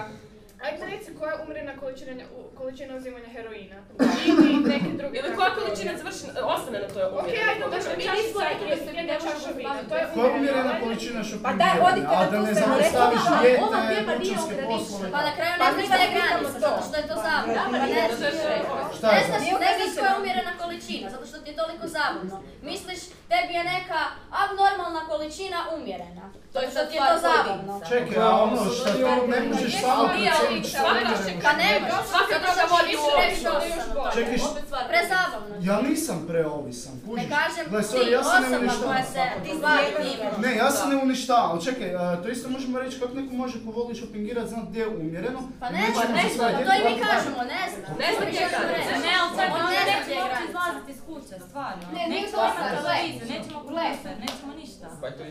Ajde reci koja je umjerena količina, količina uzimanja heroina. Ili neke druge. Ili koja količina završi, ostane na toj Ok, umjerenoj ajde, količini. znači mi nismo rekli da se jedna čaša vina. To je Koja je umjerena ajde. količina Pa daj, odite na da tu ne stranu, dijete, ova tema nije ograničena. Pa na kraju Pa ne znaš ne da je granica, to. zato što je to zabavno. Pa ne znaš, Šta je ne to? znaš, ne znaš koja je umjerena količina, zato što ti je toliko zabavno. Misliš, tebi je neka abnormalna količina umjerena. To je što ti je to pojedinca. Čekaj, a ono ti ne možeš samo Pa ne možeš, Svaka što vodi u. Čekaj, Prezabavno. ja nisam preovisan, Ne kužiš? kažem Gle, ti, sorry, ja se ne osoba koja uništavam. se ti bavi time. Ne, ja se ne uništavam, čekaj, a, to isto možemo reći kako neko može ko voli šopingirat, znat gdje je umjereno. Pa i ne neće znam, ne to i mi kažemo, ne znam. Ne znam gdje je granica. Ne, ali sad ne nećemo je uopće izlaziti iz kuće, stvarno. Ne, nije nećemo to gle. nećemo Gle. kompjuter, nećemo ništa.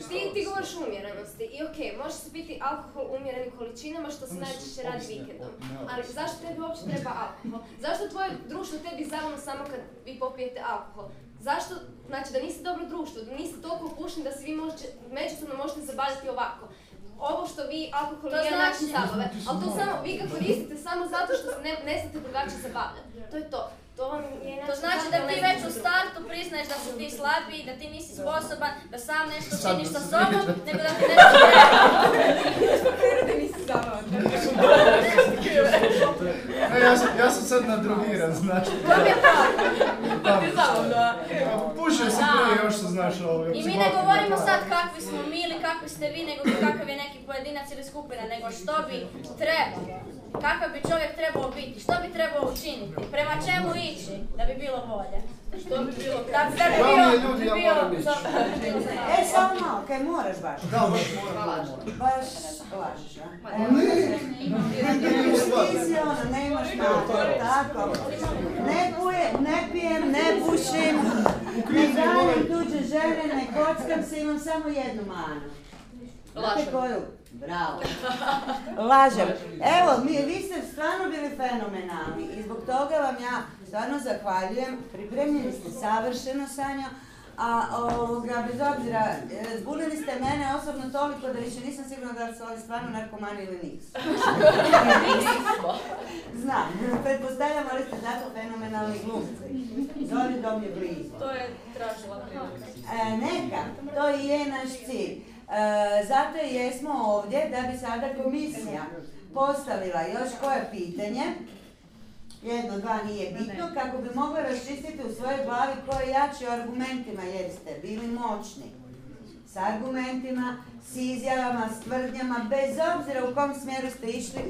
Ti, ti govoriš umjerenosti i ok, može se piti alkohol u umjerenim količinama što se najčešće radi vikendom. Ali zašto tebi uopće treba alkohol? Zašto je tvoje društvo tebi zabavno samo kad vi popijete alkohol? Zašto, znači da niste dobro društvo, da niste toliko opušteni da se vi možete, međusobno možete zabavljati ovako. Ovo što vi alkohol nije znači- način zabave, ali to samo, vi ga koristite samo zato što se ne, ne znate drugačije zabavljati. To je to. To vam je To znači da ti već u startu priznaješ da si ti slabiji, da ti nisi sposoban, da sam nešto činiš sa sobom, nego da ti nešto treba. drugo. nisi zabavan. Ja sam, ja sam sad nadrogiran, znaš. To mi je tako. Pa ti je zabavno, Pušio sam prije još što znaš ovo. I mi ne govorimo sad kakvi smo mi ili kakvi ste vi, nego kakav je neki pojedinac ili skupina, nego što bi trebalo. Kakav bi čovjek trebao biti, što bi trebao učiniti, prema čemu ići da bi bilo bolje. Što bi bilo Da, da bi ljudi, da ja bi moram ići. bi bilo zabavno. E, samo malo, kaj moraš baš? Da, baš moram, moram. Baš lažeš, a? Si ono, nemaš tako. Ne puje, ne pijem, ne pušim, ne gajem tuđe žene, ne kockam se, imam samo jednu manu. Znate koju? Bravo. Lažem. Evo, mi, vi ste stvarno bili fenomenalni i zbog toga vam ja stvarno zahvaljujem. Pripremljeni ste savršeno, Sanja. A ovoga, bez obzira, e, zbunili ste mene osobno toliko da više nisam sigurna da su oni stvarno narkomani ili nisu. Znam, pretpostavljam, ali ste zato fenomenalni glumci. Zoli dom je blizu. To je tražila prilika. E, neka, to i je naš cilj. E, zato i jesmo ovdje da bi sada komisija postavila još koje pitanje, jedno, dva nije bitno, kako bi mogla raščistiti u svojoj glavi ko je jači u argumentima jer ste bili moćni. S argumentima, s izjavama, s tvrdnjama, bez obzira u kom smjeru ste išli,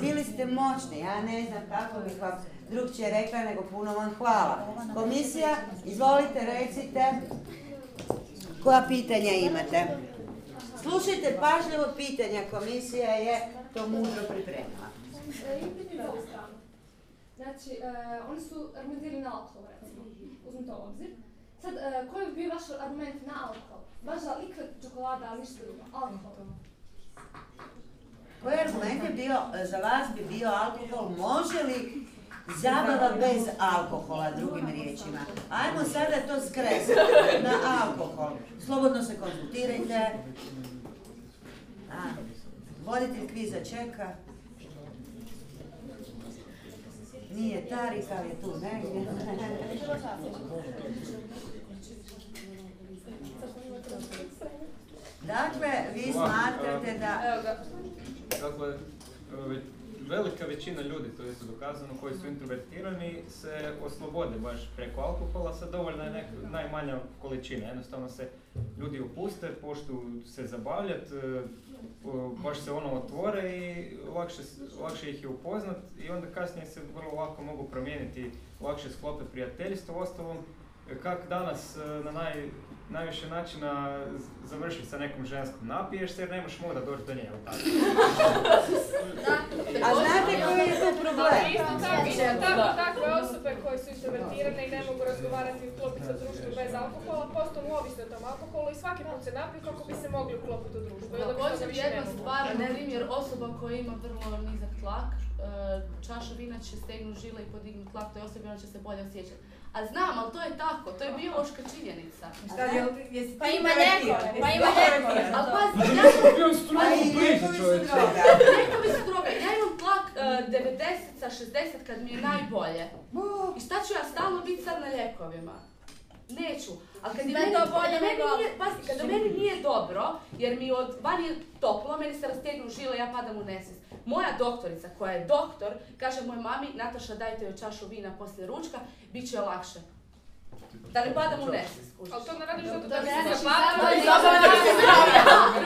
bili ste moćni. Ja ne znam kako bih vam drugčije rekla, nego puno vam hvala. Komisija, izvolite, recite koja pitanja imate. Slušajte pažljivo pitanja, komisija je to mudro pripremila. E, Imam pitanje za ovu stranu. Znači, e, oni su argumentirali na alkohol, recimo. Uzmite u obzir. Sad, e, koji bi bio vaš argument na alkohol? Baš za likvid, čokolada, ali ništa drugo. Alkohol. Koji argument je bio, e, za vas bi bio alkohol, može li zabava bez alkohola, drugim riječima? Ajmo sada to skresati na alkohol. Slobodno se konzultirajte. A, voditelj kviza čeka. Nije Tarik, je tu negdje. Dakle, vi smatrate da... Dakle, velika većina ljudi, to je dokazano, koji su introvertirani, se oslobode baš preko alkohola, sad dovoljna je najmanja količina. Jednostavno se ljudi opuste, poštu se zabavljati, baš se ono otvore i lakše, lakše ih je upoznat i onda kasnije se vrlo lako mogu promijeniti, lakše sklope prijateljstvo. Ostalom, kak danas e, na naj, najviše načina z- završiš sa nekom ženskom, napiješ se jer nemaš moda doći do nje, jel tako? A znate koji je tu problem? Ali isto tako, isto tako, takve osobe koje su introvertirane i ne mogu razgovarati i uklopiti se u društvo bez alkohola, postanu ovisne o tom alkoholu i svaki put se napiju kako bi se mogli uklopiti u društvo. Također više jedna stvar, na primjer osoba koja ima vrlo nizak tlak, e, čaša vina će stegnuti žile i podignuti tlak toj osobi, ona će se bolje osjećati. A znam, ali to je tako, to je biološka činjenica. Pa ima lijekove, pa ima lijekove. Ali pazi, ja struju blizu čovječe. Lijekovi su droga. Ja imam tlak, e, 90 60 kad mi je najbolje. I šta ću ja stalno biti sad na lijekovima? Neću. Ali kad meni, to bolje nego- nije, pazi, kada meni nije dobro, jer mi od, van je toplo, meni se rastegnu žile, ja padam u nesvijest. Moja doktorica, koja je doktor, kaže moj mami, Nataša dajte joj čašu vina poslije ručka, bit će lakše. Da ne padam u nesvijest. kužiš. Ali to ne radiš zato To da bi ne se zabavila.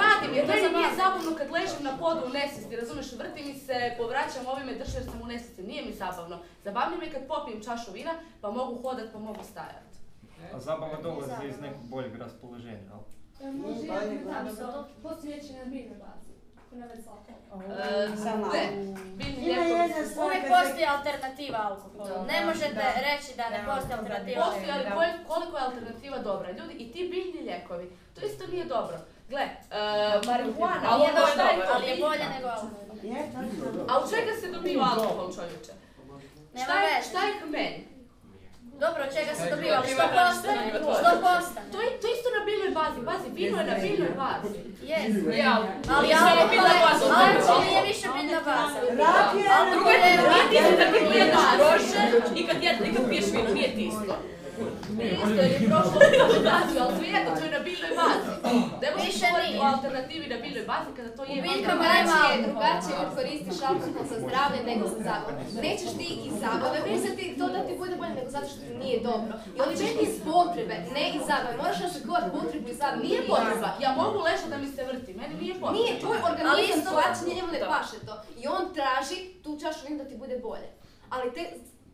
Radim, jer To meni nije zabavno. kad ležim na podu u nesvijesti, razumiješ, vrti mi se, povraćam ovime, držim jer sam u nesvijesti, nije mi zabavno. Zabavnije mi je kad popijem čašu vina, pa mogu hodat, pa mogu stajati. A zabava dolazi iz nekog boljeg raspoloženja, ali? Može ja liječenje na biljnoj bazi, ako ne već svako. E, Samo. Ne, biljni lijekovi Uvijek postoji alternativa alkoholu. Ne možete reći da ne postoji alternativa. Postoji, ali kol- koliko je alternativa dobra? Ljudi, i ti biljni lijekovi, to isto nije dobro. Gle, e, marihuana, Ali je, ali je bolje nego alkohol. A od čega se dobiva alkohol, čovječe? Šta je kmen? Dobro, od čega se dobiva? Ali Dobiva što postane? Što to. postane? To je, to je isto na biljnoj bazi, pazi, vino je na biljnoj bazi. Jest. Ja, Ali alkohol biljna je- je više biljna baza. Rakija Ali na drugo je ti isto rakija kad na ti jedeš biljnoj groše bazi. i kad, jed, i kad piješ vino, nije ti isto. Isto jer je prošlo u biljnoj bazi, ali svejedno, to je na biljnoj bazi. Ne možeš govoriti o alternativi na biljnoj bazi kada to je Biljkama drugačije, drugačije kad koristiš alkohol za zdravlje nego za zabavu. Nećeš ti iz zabave to da ti bude bolje nego zato što ti nije dobro. I oni će iz potrebe, ne iz zabave. Moraš razlikovati potrebu i zabavu. Nije potreba, ja mogu ležati da mi se vrti, meni nije potreba. Nije, tvoj organizam shvaća, njemu ne paše to. I on traži tu čašu vina da ti bude bolje. Ali te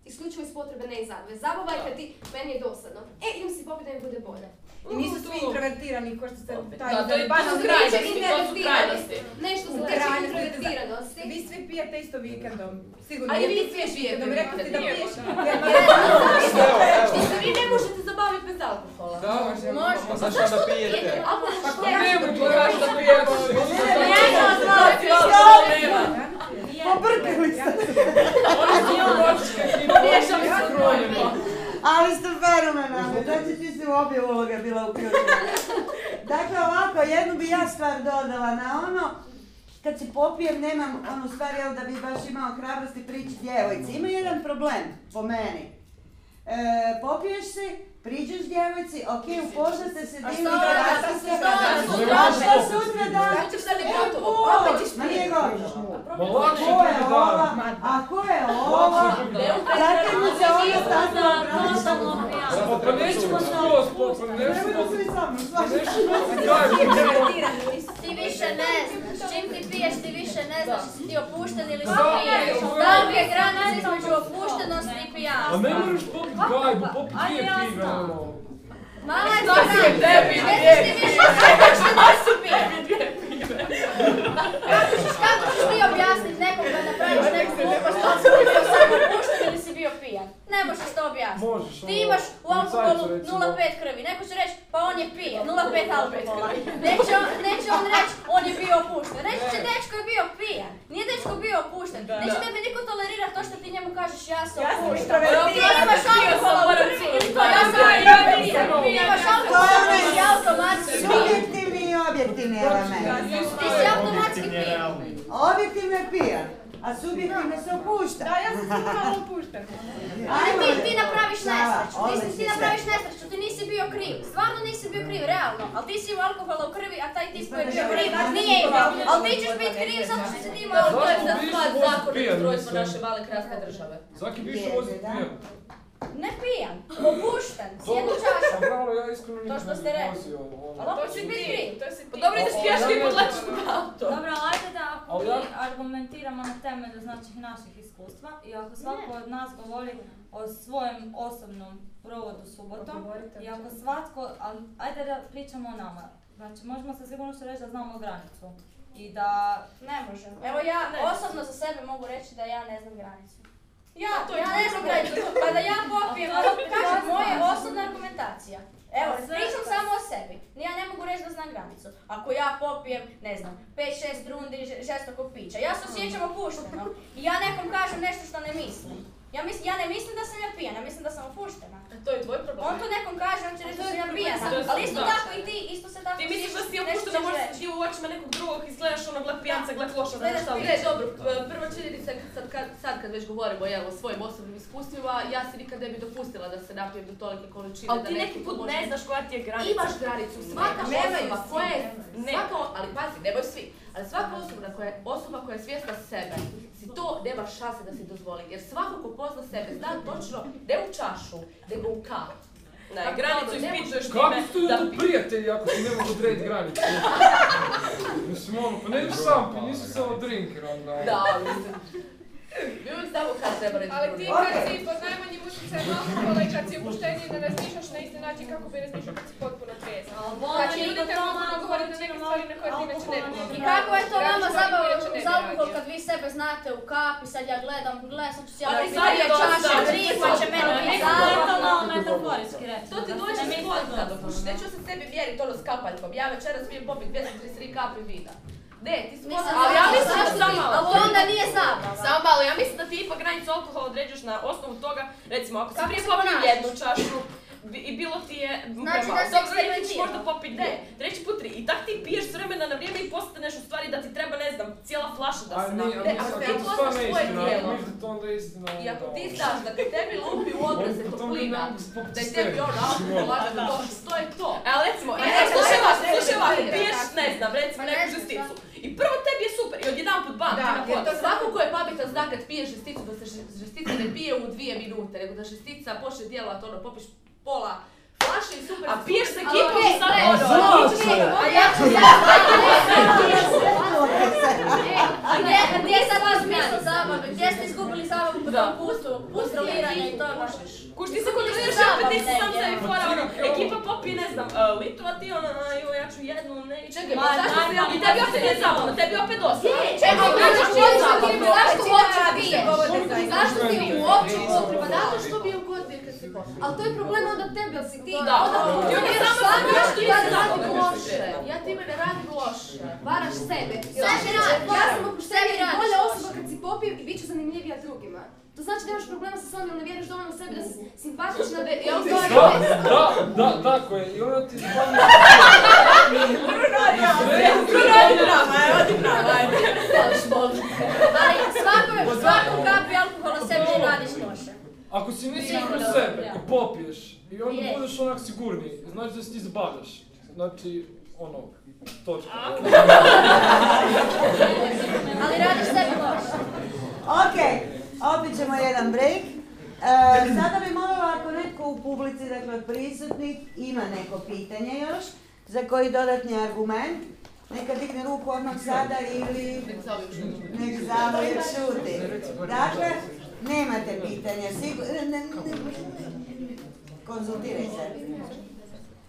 isključivo iz potrebe, ne iz zabave. Zabava je kad ti, meni je dosadno. E, idem si popiti da mi bude bolje. I nisu svi introvertirani ko što ste taj Da, to je- su banalni krajnosti, to su krajnosti. Nešto se U tiče introvertiranosti. Vi svi pijete isto vikendom. Sigurno. A i jer vi svi pijete vikendom. Rekli ste da piješ. Što se vi ne možete zabaviti bez alkohola? Da, možemo. Možemo. Zašto onda pijete? Pa ja ne ću može piti? baš da pijemo? Od vas je Pobrkali ste. Se. Ali ste fenomenalni, znači ti si u obje uloge bila uključena. Dakle ovako, jednu bi ja stvar dodala na ono, kad si popijem nemam onu stvar jel da bi baš imao hrabrosti prići djevojci. Ima jedan problem, po meni. E, popiješ si, priđeš djevojci, ok, upoznate se, A divni što onda? krasni ste, Što onda? a Što šta onda? sutra dan? Zato što je gotovo, E, opet ćeš Ma nije pijeti. gotovo. Ma A lakše ko je ova? A ko je ova? Zatim mu se ona tako Pa pa nećemo skroz, pa pa nećemo... svi sa mnom, slažem se. Nećemo Ti više ne znaš, čim ti piješ ti više ne znaš jesi ti opušten ili si Da. pijen. Tanke granice između opuštenosti i A pijanstva. ne moraš popit gajbu, popit dvije pive, ono. Mala je Šta si je tebi, Ne dvije znaš ti više šta si pijen. Kako ćeš ti objasniti nekom da napraviš neku glupost, da li si ti bio samo opušten ili si bio pijan? Ne možeš to objasniti. Možeš, Ti ono, imaš u alkoholu policajcu, recimo. 0,5 krvi, neko će reći pa on je pijen, 0,5 alkohola. Neće on, neće on reći on je bio opušten, reći će dečko je bio pijan. Nije dečko bio opušten, neće tebi niko tolerirati to što ti njemu kažeš ja sam Ja introvertiran. Ti imaš alkohola u krvi ili to ja sam pijan. Ti imaš alkohola u krvi automatski pijan. Subjektivni i objektivni element. Ti si automatski Objektivni pijan. realni. Objektivno je pijan, a subjektivno se opušta. Da, ja sam sigurno malo opušten. Ali ti, ti napraviš nesreću, ti, si, ti napraviš nesreću, ti nisi bio kriv, stvarno nisi bio kriv, realno, ali ti si imao alkohola u krvi, a taj tip koji je bio kriv nije imao, ali ti ćeš biti kriv zato što si ti imao To je Zašto pijan, naše male krasne države. Svaki više vozi pijan. Ne pijan, opušten, s jednu Pa čašu. ja iskreno To nikad što ne ste bih rekli. vozio. ono. Ali si kriv. To si ti. Pa dobro, ideš O, pješi ja i ne podletiš znam. pod auto. Dobro, ajde da ako mi argumentiramo na temelju znači, naših iskustva i ako svako od nas govori o svojem osobnom provodu subotom i ako svatko, ajde da pričamo o nama. Znači, možemo sa sigurnošću reći da znamo granicu i da Ne možem. Evo ja osobno za sebe mogu reći da ja ne znam granicu. Ja, A to ja ne znam problem. granicu. Kada ja popijem, A to je ovo kažem, moja osobna argumentacija. Evo, Sve- pričam samo o sebi. Ja ne mogu reći da znam granicu. Ako ja popijem, ne znam, 5-6 rundi žestokog pića, ja se osjećam opušteno. I ja nekom kažem nešto što ne mislim. Ja, mislim, ja ne mislim da sam ja pijana, ja mislim da sam opuštena. To je tvoj problem. On to nekom kaže, on će reći da sam ja pijana. Ali isto tako i ti, isto se tako Ti misliš da si opuštena, možda ti u očima nekog drugog izgledaš ono gled pijanca, gled loša, šta ne, dobro, p- prva činjenica je sad kad, sad kad već govorimo jel, o svojim osobnim iskustvima, ja si nikad ne bi dopustila da se napijem do tolike količine. Ali ti neki put ne znaš koja ti je granica. Imaš granicu, svaka osoba koja je, Ne. svaka, ali pazi, nemoj svi, ali svaka osoba koja je, osoba koja je svjesna sebe, si to nema šanse da si dozvoli, jer svako ko pozna sebe zna točno, ne u čašu, nego u kap. Ne, Tako granicu ispituješ možeš- Kako time su da tu prijatelji ako ti ne mogu odrediti granicu? Mislim ono, pa ne ideš sam, pa nisi samo drinker onda. Da, mislim. Mi uvijek znamo kad treba reći. Ali ti kad si pod najmanjim utjecajem alkohola i kad si opušteniji ne razmišljaš na isti način kako bi razmišljao kad si potpuno trijezan. Znači ljudi te mogu nagovoriti na neke stvari na koje ti inače ne bi I kako je to vama bi uz alkohol kad vi sebe znate u kapi, sad ja gledam, gledam, sad ću si ja dosta. čaše, tri, pa će mene biti nekako je to zabavno. malo metaforički reći. To ti dođe s vodka. Neću se sebi mjeriti ono s kapaljkom. Ja večeras smijem popiti 233 kapi vina. Ne, ti si Nisam Ali ja mislim da samo ti- malo. Ali onda nije zabava. Samo malo, ja mislim da ti ipak granicu alkohola određuješ na osnovu toga, recimo ako si prije jednu čašu i bilo ti je Znači premalo. da si Dobro, možda popiti ne, treći put tri. I tak ti piješ s vremena na vrijeme i postaneš u stvari da ti treba, ne znam, cijela flaša da se ali Ne, ako ti to poznaš svoje istina, tijelo. da I ako onda ti ono. znaš da kad tebi lupi u odraze toplina, da je tebi ono alkohol, lako došlo, to je to. E, ali recimo, Ne, e, slušaj ne, slušaj ne, piješ, ne, znam, recimo Pa ne neku žesticu. I prvo tebi je super i odjedanput bam, ti na svako ko je pametan zna kad pije žesticu da se žestica ne pije u dvije minute, nego da žestica počne djelovati ono, popiš pola flaše i super. A piješ s Ali ekipom okej, i ono, zašto? A ja ću A gdje, gdje je sad vaš smisao zabave? Gdje ste izgubili zabavu po tom putu, kontroliranja i toga? Kuš, ti se kontroliraš opet ti si sam sebi fora, ono, ekipa popije, ne znam, uh, litru, a ti ono, joj, ja ću jednu, ne, Čekaj, Ma, pa zašto si I tebi opet se ne zabavno, tebi opet dosta. Čekaj, zašto ti hoćeš zabavno. zašto da piješ? Zašto ti uopće je- potreba? Zato što bi ugodnije kad si popio. Ali to je problem onda tebe, jer si ti Da. onda Ti onda samo znaš ti ja si radim loše. Ja time ne radim loše. Varaš sebe. Ja Sebi radi. ja sam opuštenija i radiš bolja osoba kad si popijem i bit ću zanimljivija drugima. To znači da imaš problema sa sobom ne vjeruješ dovoljno u sebi da si simpatična, da Ja u stvari Da, da, da, tako je. I onda ti zbavlja... Ali svako, svakom kapi alkohola sebi ne radiš loše. Ako si nisi sebe i popiješ i onda Je. budeš onak sigurniji, znači da se ti zabavljaš. Znači, ono, točka. Ali radiš sebi loše. Ok, opet ćemo jedan break. E, sada bi molila ako netko u publici, dakle od prisutnih, ima neko pitanje još, za koji dodatni argument, neka digne ruku odmah sada ili nek zauvijek šuti. Dakle, nemate pitanja, sigur... ne- ne- ne- konzultiraj se.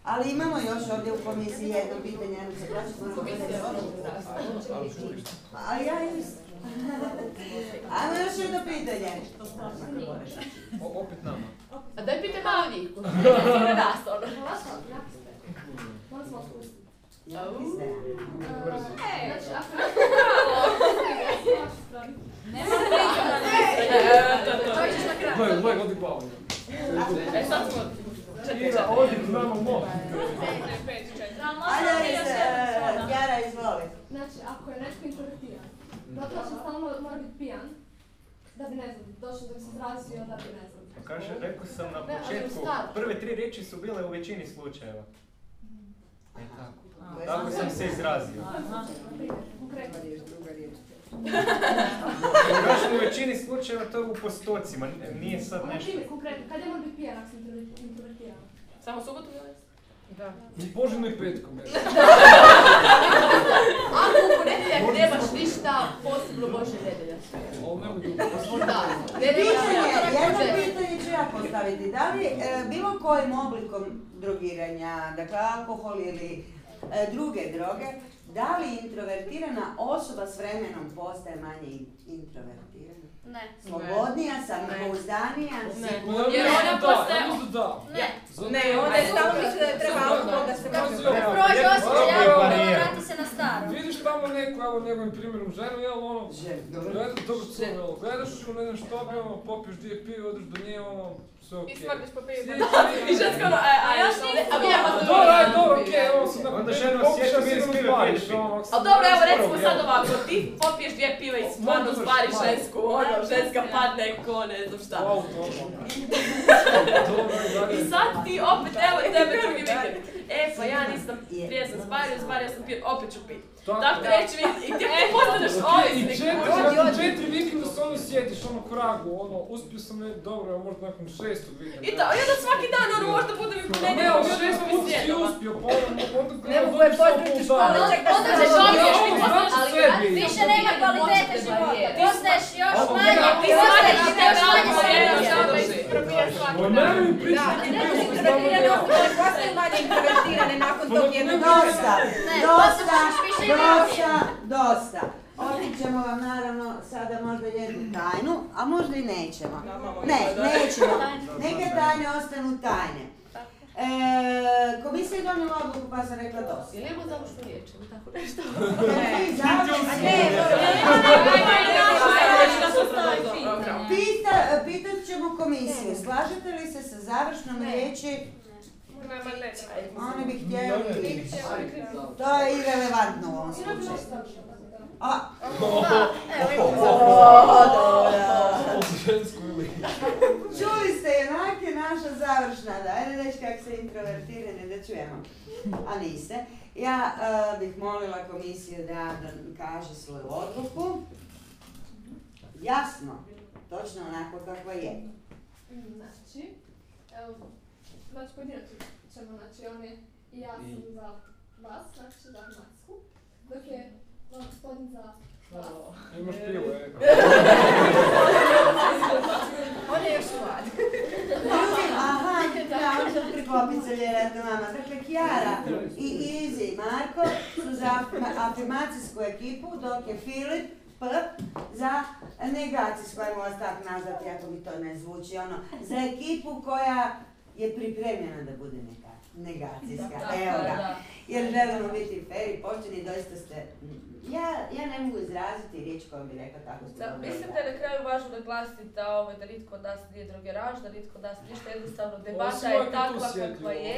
Ali imamo još ovdje u komisiji jedno pitanje, ja se vraćam na pitanje. A ja isto. Ajmo još jedno pitanje. O- opet nama. A daj pitaj malo njih. Ne kraj. Gledaj, gledaj, odi Pavle. E, sad smo... Ira, odi k nama most. Ajde, Jara, izvoli. Znači, ako je netko introvertiran, zato će stalno mora biti pijan, da bi, ne znam, došao da bi se izrazio, da bi, ne znam. Kaže, rekao sam na u početku, prve tri riječi su bile u većini slučajeva. E tako. Tako sam se izrazio. Konkretno. Kažem u većini slučajeva to je u postocima, nije sad Na nešto. primjer, konkretno, kad je mora biti pijan ako sam introver- introvertiran? Samo subotu ili? Da. Poželjno i petkom. Ako u ponedjeljak nemaš ništa, posebno Bože nedelja. Ali nemoj dugo. Da. Nedelja jedno pitanje ću ja postaviti. Da li e, bilo kojim oblikom drogiranja, dakle alkohol ili e, druge droge, da li introvertirana osoba s vremenom postaje manje in- introvertirana? Ne. Slobodnija, samopouzdanija? Ne. sigurnija? Jer ona postaje... Ne. Ne, onda je samo misli da je treba alkohol da se može ovo, Prođe osjećaj alkohola, barijera. vrati se na staro. Vidiš tamo neku, evo njegovim primjerom ženu, jel ono, gledaš dobro curu, jel, gledaš ne znam što ono, popiješ dvije pive, odeš do nje, ono, okej. I smrdiš po pivu. Sljedeći- I ženska ono, a, a još nisi A vjerojatno Dobro, dobro, okej, ovo sam nakon Onda pet žena popio, spariš, ono, Ali dobro, evo recimo sad ovako, ti popiješ dvije pive i stvarno spariš spariš. žensku, ono, ženska padne ko ne znam šta. I sad ti opet, evo tebe drugi vikend. E, pa ja nisam, prije sam spario, spario sam pio, opet ću pit. Tako. Tak treći vikend, i ti ti postaneš ovisnik. I četiri, vikenda se ono sjetiš, ono kragu, ono, uspio sam ne, dobro, evo možda nakon šestog vikenda. I to, i onda svaki dan, ono, možda bude mi Ne, možda šest mi puta si uspio, pa ono, onda Ne mogu je pozdraviti u školi, čekaj Onda se ćeš da dobiješ, dobiješ. ti Znaš poznaš, sebi. više nema kvalitete života. Postaješ još manje, ja, postaješ shvatiš još manje Ne, ne, znamo da manje introvertirane nakon Pa tog ne- jednog Dosta, Ne, dosta, više dosta, dosta. Otkrit ćemo vam naravno sada možda jednu tajnu, a možda i nećemo. Ne, nećemo. Neke tajne ostanu tajne. E, komisija je donijela odluku pa sam rekla dosta. Ili imamo završnu riječ ili tako nešto? Ne, pitat ćemo komisiju, slažete li se sa završnom riječi? Oni bi htjeli, to je irelevantno u ovom slučaju. A, čuli ste, jednak je naša završna, dajde reći kak se introvertirani, da čujemo. A niste. Ja eh, bih molila komisiju da, da kaže svoju odluku. Jasno, točno onako kakva je. Znači, evo, znači pojedinačno ćemo, znači on ja sam za vas, znači za Hrvatsku, dok je gospodin za vas. Imaš pivo, e. On je još mlad. Aha, da, vjerojatno vama. Dakle, Kijara i Izi i Marko su za afirma- afirmacijsku ekipu, dok je Filip P za negacijsku, ajmo vas tak nazvati, ako mi to ne zvuči, ono, za ekipu koja je pripremljena da bude neka, negacijska, evo ga. Jer želimo biti fair i pošteni, doista ste, ja, ja ne mogu izraziti riječ kojom bi rekla tako ste Da, dobro mislim da je na kraju važno naglasiti da, ovaj, da nitko od nas nije drogeraš, da nitko od nas ništa, jednostavno debata je takva kakva je.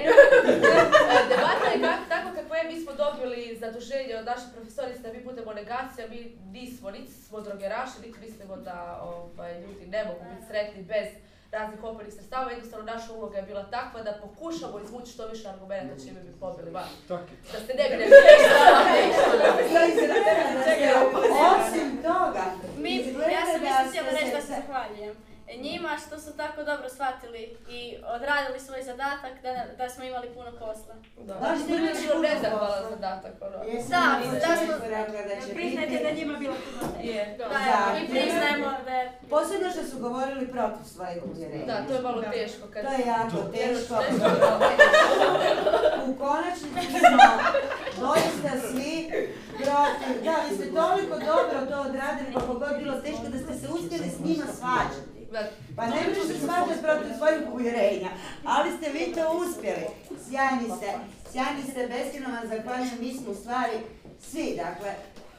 Debata je kak- takva kakva je, mi smo dobili zaduženje od naših profesorica da mi budemo negacija, mi nismo, niti smo drogeraši, niti mislimo da ovaj, ljudi ne mogu biti sretni bez raznih opojnih sredstava, jednostavno naša uloga je bila takva da pokušamo izvući što više argumenta čime bi pobili van. Da ste ne bi ne Osim toga, Mi, ja sam isto ste htjela se- reći da se zahvaljujem njima što su tako dobro shvatili i odradili svoj zadatak da, da smo imali puno posla. Baš ste imali puno posla. zadatak, ono. Da, da smo- da Priznajte da je njima bilo puno. Je. Da, Da. mi priznajemo da je... Posebno što su govorili protiv svojih uvjerenja. Da, to je malo teško. Kad... To je jako teško. U konačnici smo doista svi protiv. Da, vi ste toliko dobro to odradili, pa kogod bilo teško da ste se uspjeli s njima svađati. Pa ne možeš se svađati protiv svojih uvjerenja, ali ste vi to uspjeli. Sjajni ste, sjajni ste, beskreno vam zahvaljujem, mi smo u stvari svi, dakle,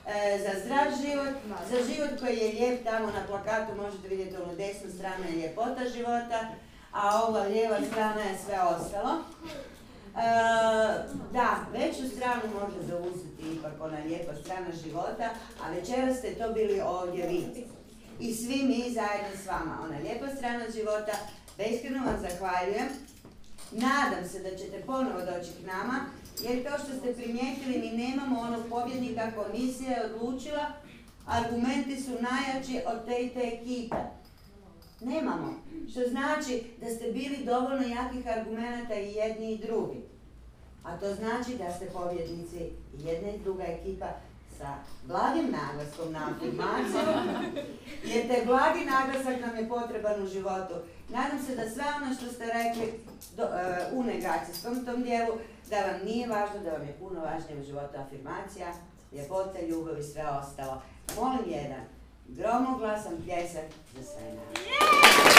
e, za zdrav život, za život koji je lijep, tamo na plakatu možete vidjeti onu desnu stranu je ljepota života, a ova lijeva strana je sve ostalo. E, da, veću stranu može zauzeti ipak ona lijepa strana života, a večeras ste to bili ovdje vi. I svi mi zajedno s vama. Ona lijepa strana života, beskreno vam zahvaljujem. Nadam se da ćete ponovo doći k nama, jer kao što ste primijetili, mi nemamo onog pobjednika, komisija je odlučila, argumenti su najjači od te i te ekipe. Nemamo. Što znači da ste bili dovoljno jakih argumenata i jedni i drugi. A to znači da ste pobjednici i jedna i druga ekipa sa blagim naglaskom na afirmaciju, jer taj blagi naglasak nam je potreban u životu. Nadam se da sve ono što ste rekli e, u negacijskom tom dijelu, da vam nije važno, da vam je puno važnije u životu afirmacija, ljepota, ljubav i sve ostalo. Molim jedan gromoglasan pljesak za sve nas.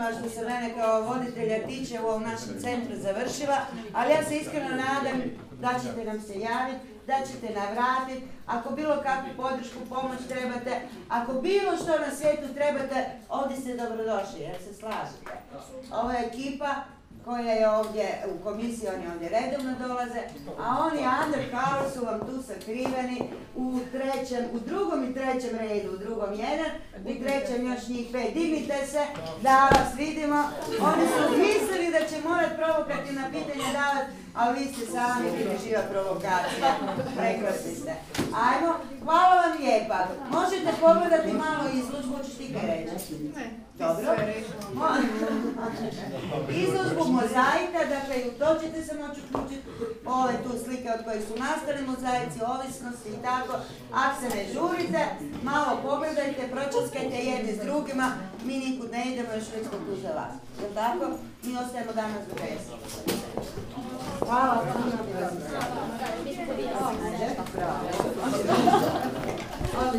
Prvima što se mene kao voditelja tiče u ovom našem centru završila, ali ja se iskreno nadam da ćete nam se javiti, da ćete navratiti, ako bilo kakvu podršku, pomoć trebate, ako bilo što na svijetu trebate, ovdje ste dobrodošli, jer se slažete. Je ekipa koja je ovdje u komisiji, oni ovdje redovno dolaze, a oni undercover su vam tu sakriveni u trećem, u drugom i trećem redu, u drugom jedan, u trećem još njih pet. Dignite se da vas vidimo. Oni su mislili da će morat provokativna pitanja davati, ali vi ste sami bili živa provokacija. Prekrasni ste. Ajmo, hvala vam lijepa. Možete pogledati malo izložbu, hoćeš ti kaj reći? Dobro. Mo- Izložbu mozaika, dakle i u to ćete se moći uključiti. Ove tu slike od kojih su nastali mozaici, ovisnosti i tako. Ako se ne žurite, malo pogledajte, pročaskajte jedni s drugima. Mi nikud ne idemo, još uvijek smo tu za vas. Jel tako? Mi ostajemo danas do 10. Hvala puno. Hvala.